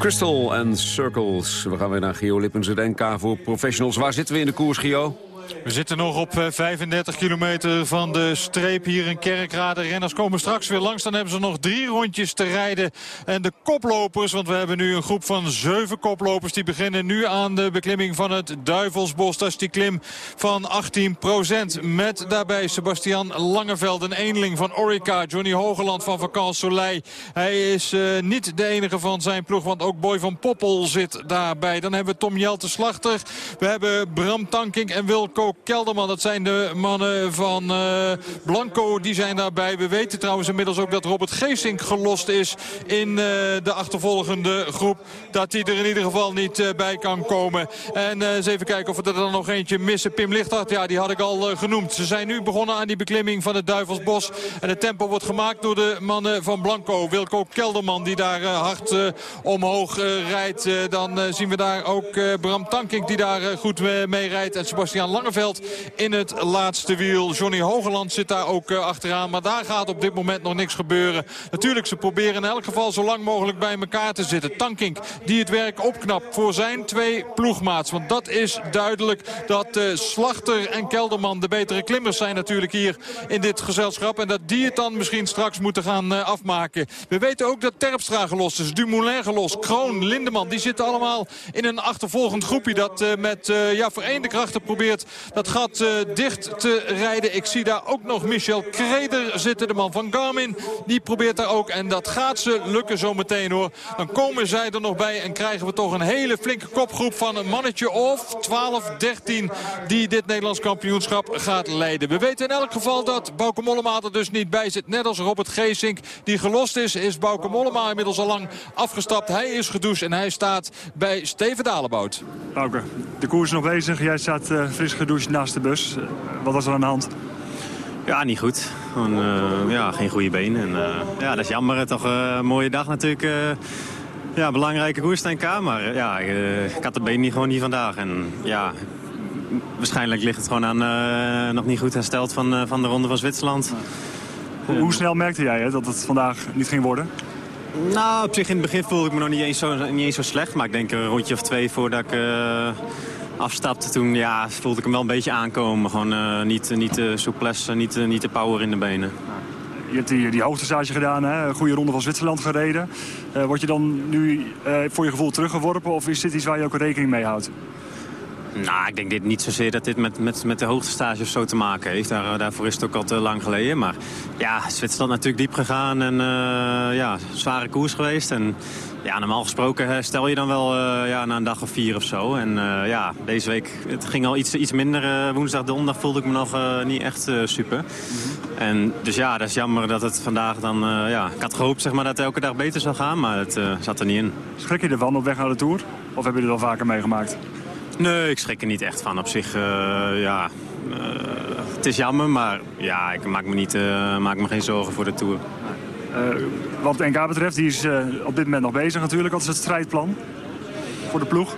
Crystal and Circles. We gaan weer naar Gio Lippens, het NK voor professionals. Waar zitten we in de koers, Gio? We zitten nog op eh, 35 kilometer van de streep hier in Kerkrade. Renners komen straks weer langs. Dan hebben ze nog drie rondjes te rijden. En de koplopers, want we hebben nu een groep van zeven koplopers... die beginnen nu aan de beklimming van het Duivelsbos. Dat is die klim van 18% Met daarbij Sebastian Langeveld, een eenling van Orica. Johnny Hogeland van Vakant Soleil. Hij is eh, niet de enige van zijn ploeg, want ook Boy van Poppel zit daarbij. Dan hebben we Tom Jelte Slachter. We hebben Bram Tankink en Wilco Kelderman. Dat zijn de mannen van eh, Blanco. Die zijn daarbij. We weten trouwens inmiddels ook dat Robert Geesink gelost is in eh, de achtervolgende groep. Dat hij er in ieder geval niet eh, bij kan komen. En eens even kijken of we er dan nog eentje missen. Pim Lichthart, ja, die had ik al genoemd. Ze zijn nu begonnen aan die beklimming van het Duivelsbos. En het tempo wordt gemaakt door de mannen van Blanco. Wilco Kelderman die daar hard omhoog rijdt. Dan zien we daar ook Bram Tankink die daar goed mee rijdt. En Sebastian Langeveld In het laatste wiel. Johnny Hogeland zit daar ook eh, achteraan. Maar daar gaat op dit moment nog niks gebeuren. Natuurlijk, ze proberen in elk geval zo lang mogelijk bij elkaar te zitten. Tankink die het werk opknapt voor zijn twee ploegmaats. Want dat is duidelijk dat eh, Slachter en Kelderman de betere klimmers zijn natuurlijk hier in dit gezelschap. En dat die het dan misschien straks moeten gaan eh, afmaken. We weten ook dat Terpstra gelost is, Dumoulin gelost, Kroon, Lindeman. Die zitten allemaal in een achtervolgend groepje dat met ja, vereende krachten probeert dat gat eh, dicht te rijden. Ik zie daar ook nog Michel Kreder zitten, de man van Garmin. Die probeert daar ook en dat gaat ze lukken zometeen hoor. Dan komen zij er nog bij en krijgen we toch een hele flinke kopgroep van een mannetje of 12, 13 die dit Nederlands kampioenschap gaat leiden. We weten in elk geval dat Bauke Mollema er dus niet bij zit. Net als Robert Geesink die gelost is, is Bauke Mollema inmiddels al lang afgestapt. Hij is gedoucht en hij staat bij Steven Dalebout. Bouke, de koers is nog bezig. Jij staat eh, fris gedoucht naast de bus. Wat was er aan de hand? Ja, niet goed. Eh, ja, geen goede benen. En, eh, ja, dat is jammer. Toch eh, een mooie dag natuurlijk. ja, belangrijke koers NK. Maar ja, ik had de been niet, gewoon niet vandaag. En ja, waarschijnlijk ligt het gewoon aan nog niet goed hersteld van, van de Ronde van Zwitserland. Hoe, hoe snel merkte jij hè, dat het vandaag niet ging worden? Nou, op zich in het begin voelde ik me nog niet eens zo, niet eens zo slecht. Maar ik denk een rondje of twee voordat ik afstapte, toen ja, voelde ik hem wel een beetje aankomen. Gewoon eh, niet, niet de souplesse, niet, de- niet de power in de benen. Je hebt die, die hoogtestage gedaan, hè? een goede ronde van Zwitserland gereden. Eh, word je dan nu eh, voor je gevoel teruggeworpen of is dit iets waar je ook rekening mee houdt? Nou, ik denk dit niet zozeer dat dit met, met, met de hoogtestage of zo te maken heeft. Daar, daarvoor is het ook al te lang geleden. Maar ja, Zwitserland natuurlijk diep gegaan en eh, ja, zware koers geweest. En ja, normaal gesproken herstel je dan wel eh, ja, na een dag of vier of zo. En eh, ja, deze week, het ging al iets, iets minder. eh, woensdag, donderdag voelde ik me nog niet echt super. En dus ja, dat is jammer dat het vandaag dan... ja, ik had gehoopt zeg maar, dat het elke dag beter zou gaan, maar het zat er niet in. Schrik je ervan op weg naar de Tour? Of heb je dit al vaker meegemaakt? Nee, ik schrik er niet echt van. Op zich, ja, het is jammer, maar ja, ik maak me, niet, maak me geen zorgen voor de Tour. Eh, wat NK betreft, die is eh, op dit moment nog bezig natuurlijk. Wat is het strijdplan voor de ploeg?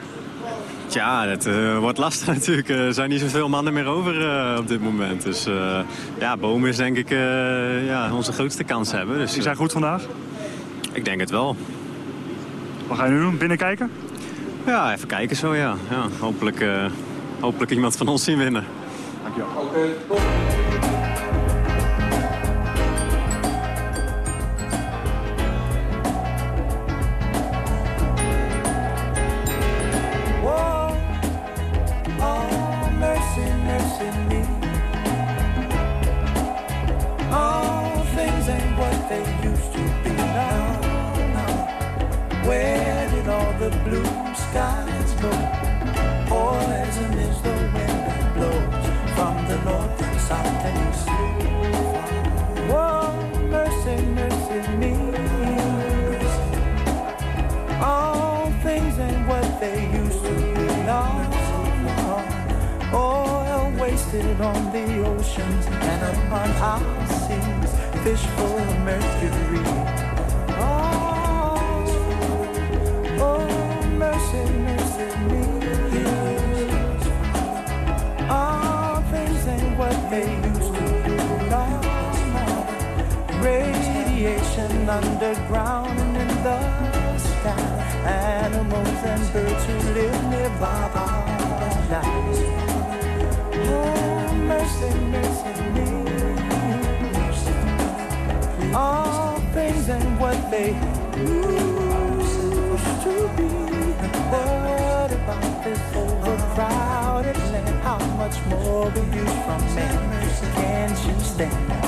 Tja, het eh, wordt lastig natuurlijk. Er zijn niet zoveel mannen meer over eh, op dit moment. Dus eh, ja, Boom is denk ik eh, ja, onze grootste kans hebben. Dus, Die zijn goed vandaag? Ik denk het wel. Wat ga je nu doen? Binnenkijken? Ja, even kijken zo, ja. ja hopelijk, eh, hopelijk iemand van ons zien winnen. Dankjewel. Whoa, wasted on the oceans and upon our seas. Fish full of mercury. Oh, oh, mercy, mercy me. All things ain't what they used to be. No. Radiation underground and in the sky. Animals and birds who live nearby are night. What they used to be. What about this overcrowded land? How much more abuse from men Can't you stand?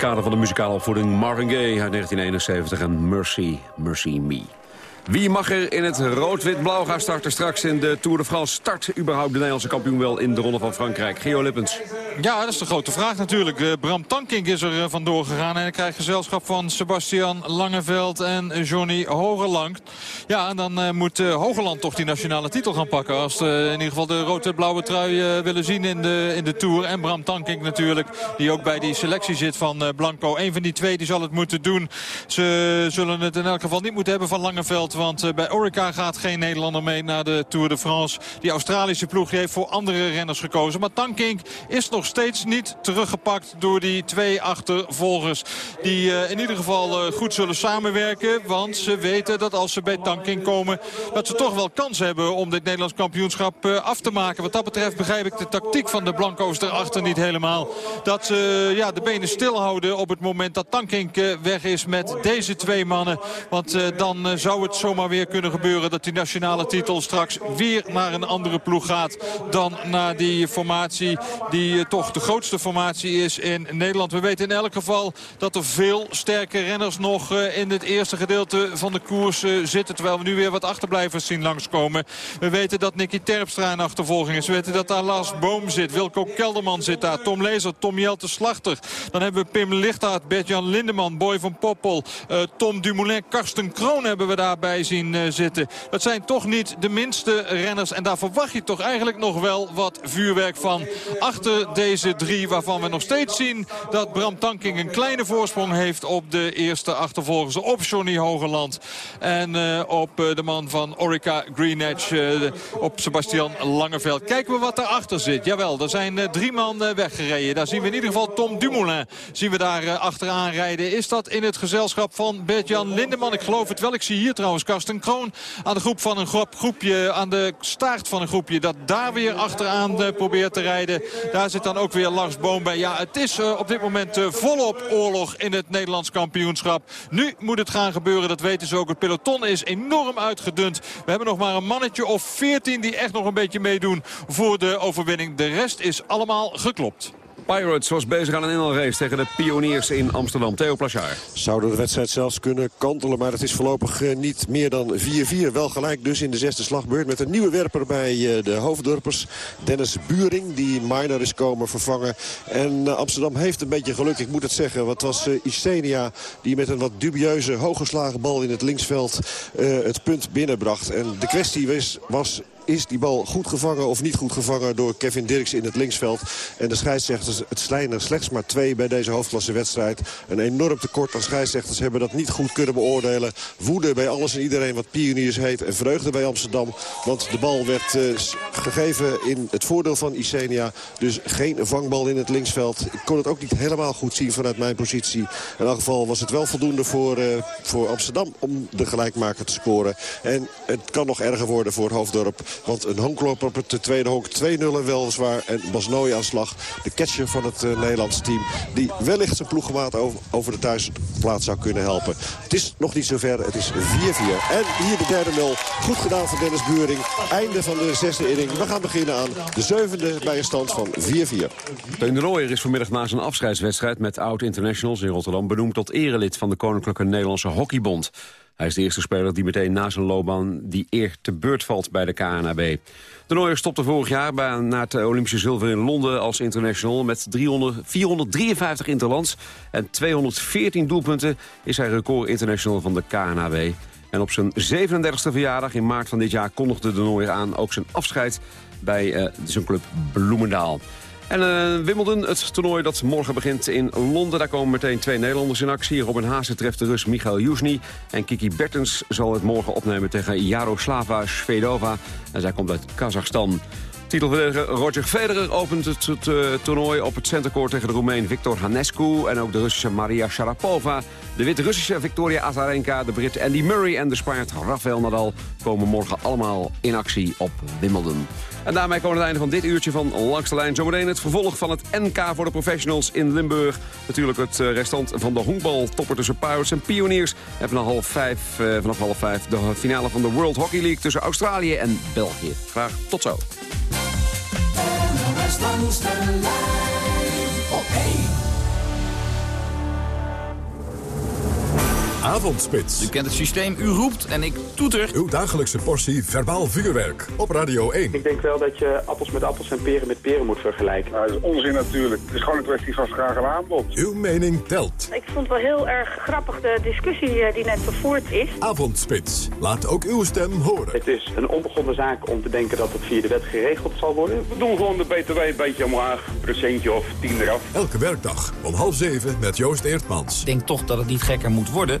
Kader van de muzikale opvoeding Marvin Gaye uit 1971 en Mercy, Mercy Me. Wie mag er in het rood-wit-blauw gaan starten straks in de Tour de France? Start überhaupt de Nederlandse kampioen wel in de Ronde van Frankrijk? Geo Lippens. Ja, dat is de grote vraag natuurlijk. Eh, Bram Tankink is er eh, vandoor gegaan. En hij krijgt gezelschap van Sebastian Langeveld en Johnny Hogeland. Ja, en dan eh, moet Hogeland toch die nationale titel gaan pakken. Als ze in ieder geval de rood-blauwe trui willen zien in de, in de Tour. En Bram Tankink natuurlijk, die ook bij die selectie zit van Blanco. Een van die twee die zal het moeten doen. Ze zullen het in elk geval niet moeten hebben van Langeveld. Want eh, bij Orica gaat geen Nederlander mee naar de Tour de France. Die Australische ploeg heeft voor andere renners gekozen. Maar Tankink is nog steeds niet teruggepakt door die twee achtervolgers. Die eh, in ieder geval eh, goed zullen samenwerken. Want ze weten dat als ze bij Tankink komen... dat ze toch wel kans hebben om dit Nederlands kampioenschap af te maken. Wat dat betreft begrijp ik de tactiek van de Blanco's erachter niet helemaal. Dat ze ja, de benen stilhouden op het moment dat Tankink weg is met deze twee mannen. Want dan zou het zomaar weer kunnen gebeuren dat die nationale titel straks weer naar een andere ploeg gaat dan naar die formatie die eh, toch de grootste formatie is in Nederland. We weten in elk geval dat er veel sterke renners nog eh, in het eerste gedeelte van de koers eh, zitten. Terwijl we nu weer wat achterblijvers zien langskomen. We weten dat Nicky Terpstra in achtervolging is. We weten dat daar Lars Boom zit. Wilco Kelderman zit daar. Tom Lezer, Tom Jelte Slachter. Dan hebben we Pim Lichtaert, Bert-Jan Lindeman, Boy van Poppel, Tom Dumoulin, Karsten Kroon hebben we daarbij zien eh, zitten. Dat zijn toch niet de minste renners. En daar verwacht je toch eigenlijk nog wel wat vuurwerk van. Achter deze drie waarvan we nog steeds zien dat Bram Tanking een kleine voorsprong heeft op de eerste achtervolgers. Op Johnny Hogeland en eh, op eh, de man van Orica Green Edge, eh, op Sebastian Langeveld. Kijken we wat daarachter zit. Jawel, er zijn drie man weggereden. Daar zien we in ieder geval Tom Dumoulin zien we daar achteraan rijden. Is dat in het gezelschap van Bert-Jan Lindeman? Ik geloof het wel. Ik zie hier trouwens Karsten Kroon aan de groep van een groep, groepje, aan de staart van een groepje dat daar weer achteraan eh, probeert te rijden. Daar zit dan ook weer Lars Boom bij. Ja, het is eh, op dit moment eh, volop oorlog in het Nederlands kampioenschap. Nu moet het gaan gebeuren, dat weten ze ook. Het peloton is enorm uitgedund. We hebben nog maar een mannetje of 14 die echt nog een beetje meedoen voor de overwinning. De rest is allemaal geklopt. Pirates was bezig aan een inhaalrace tegen de pioniers in Amsterdam. Theo Plachard. Zouden de wedstrijd zelfs kunnen kantelen, maar het is voorlopig eh, niet meer dan 4-4. Wel gelijk dus in de zesde slagbeurt met een nieuwe werper bij eh, de hoofddorpers. Dennis Buring, die minor is komen vervangen. En eh, Amsterdam heeft een beetje geluk, ik moet het zeggen. Wat was Isenia die met een wat dubieuze hooggeslagen bal in het linksveld het punt binnenbracht. En de kwestie was, was is die bal goed gevangen of niet goed gevangen door Kevin Dirks in het linksveld. En de scheidsrechters, het zijn er slechts maar twee bij deze hoofdklasse wedstrijd. Een enorm tekort aan scheidsrechters hebben dat niet goed kunnen beoordelen. Woede bij alles en iedereen wat pioniers heet. En vreugde bij Amsterdam. Want de bal werd uh, gegeven in het voordeel van Isenia. Dus geen vangbal in het linksveld. Ik kon het ook niet helemaal goed zien vanuit mijn positie. In elk geval was het wel voldoende voor, uh, voor Amsterdam om de gelijkmaker te scoren. En het kan nog erger worden voor hoofddorp. Want een honkloper op het tweede honk 2-0 weliswaar. En Bas Nooy aan slag, de catcher van het uh, Nederlandse team. Die wellicht zijn ploeggemaat over, over de thuisplaats zou kunnen helpen. Het is nog niet zover, het is 4-4. En hier de derde 0. Goed gedaan van Dennis Buuring. Einde van de zesde inning. We gaan beginnen aan de zevende bij een stand van 4-4. Teun de Nooier is vanmiddag na zijn afscheidswedstrijd met oud-internationals in Rotterdam... benoemd tot erelid van de Koninklijke Nederlandse Hockeybond. Hij is de eerste speler die meteen na zijn loopbaan die eer te beurt valt bij de KNAB. De Nooier stopte vorig jaar bij, na het Olympische zilver in Londen als international. Met 300, 453 interlands en 214 doelpunten is hij record international van de KNAB. En op zijn 37e verjaardag in maart van dit jaar kondigde de Nooier aan ook zijn afscheid bij uh, zijn club Bloemendaal. En uh, Wimbledon, het toernooi dat morgen begint in Londen. Daar komen meteen twee Nederlanders in actie. Robin Haase treft de Rus Michael Jusny. En Kiki Bertens zal het morgen opnemen tegen Jaroslava Svedova. En zij komt uit Kazachstan. Titelverdediger Roger Federer opent het, uh, toernooi op het centercourt tegen de Roemeen Victor Hanescu. En ook de Russische Maria Sharapova. De Wit-Russische Victoria Azarenka, de Brit Andy Murray en de Spanjaard Rafael Nadal komen morgen allemaal in actie op Wimbledon. En daarmee komen we het einde van dit uurtje van Langs de Lijn. Zometeen het vervolg van het NK voor de professionals in Limburg. Natuurlijk het restant van de honkbal. Topper tussen Pirates en Pioniers. En vanaf half vijf, uh, vanaf half vijf de finale van de World Hockey League tussen Australië en België. Graag tot zo. Avondspits. U kent het systeem, u roept en ik toeter. Uw dagelijkse portie verbaal vuurwerk op Radio 1. Ik denk wel dat je appels met appels en peren met peren moet vergelijken. Nou, dat is onzin natuurlijk. Het is gewoon een kwestie van vraag en aanbod. Uw mening telt. Ik vond wel heel erg grappig de discussie eh, die net vervoerd is. Avondspits. Laat ook uw stem horen. Het is een onbegonnen zaak om te denken dat het via de wet geregeld zal worden. We doen gewoon de BTW een beetje omlaag. Procentje of tien eraf. Elke werkdag om half zeven met Joost Eertmans. Ik denk toch dat het niet gekker moet worden.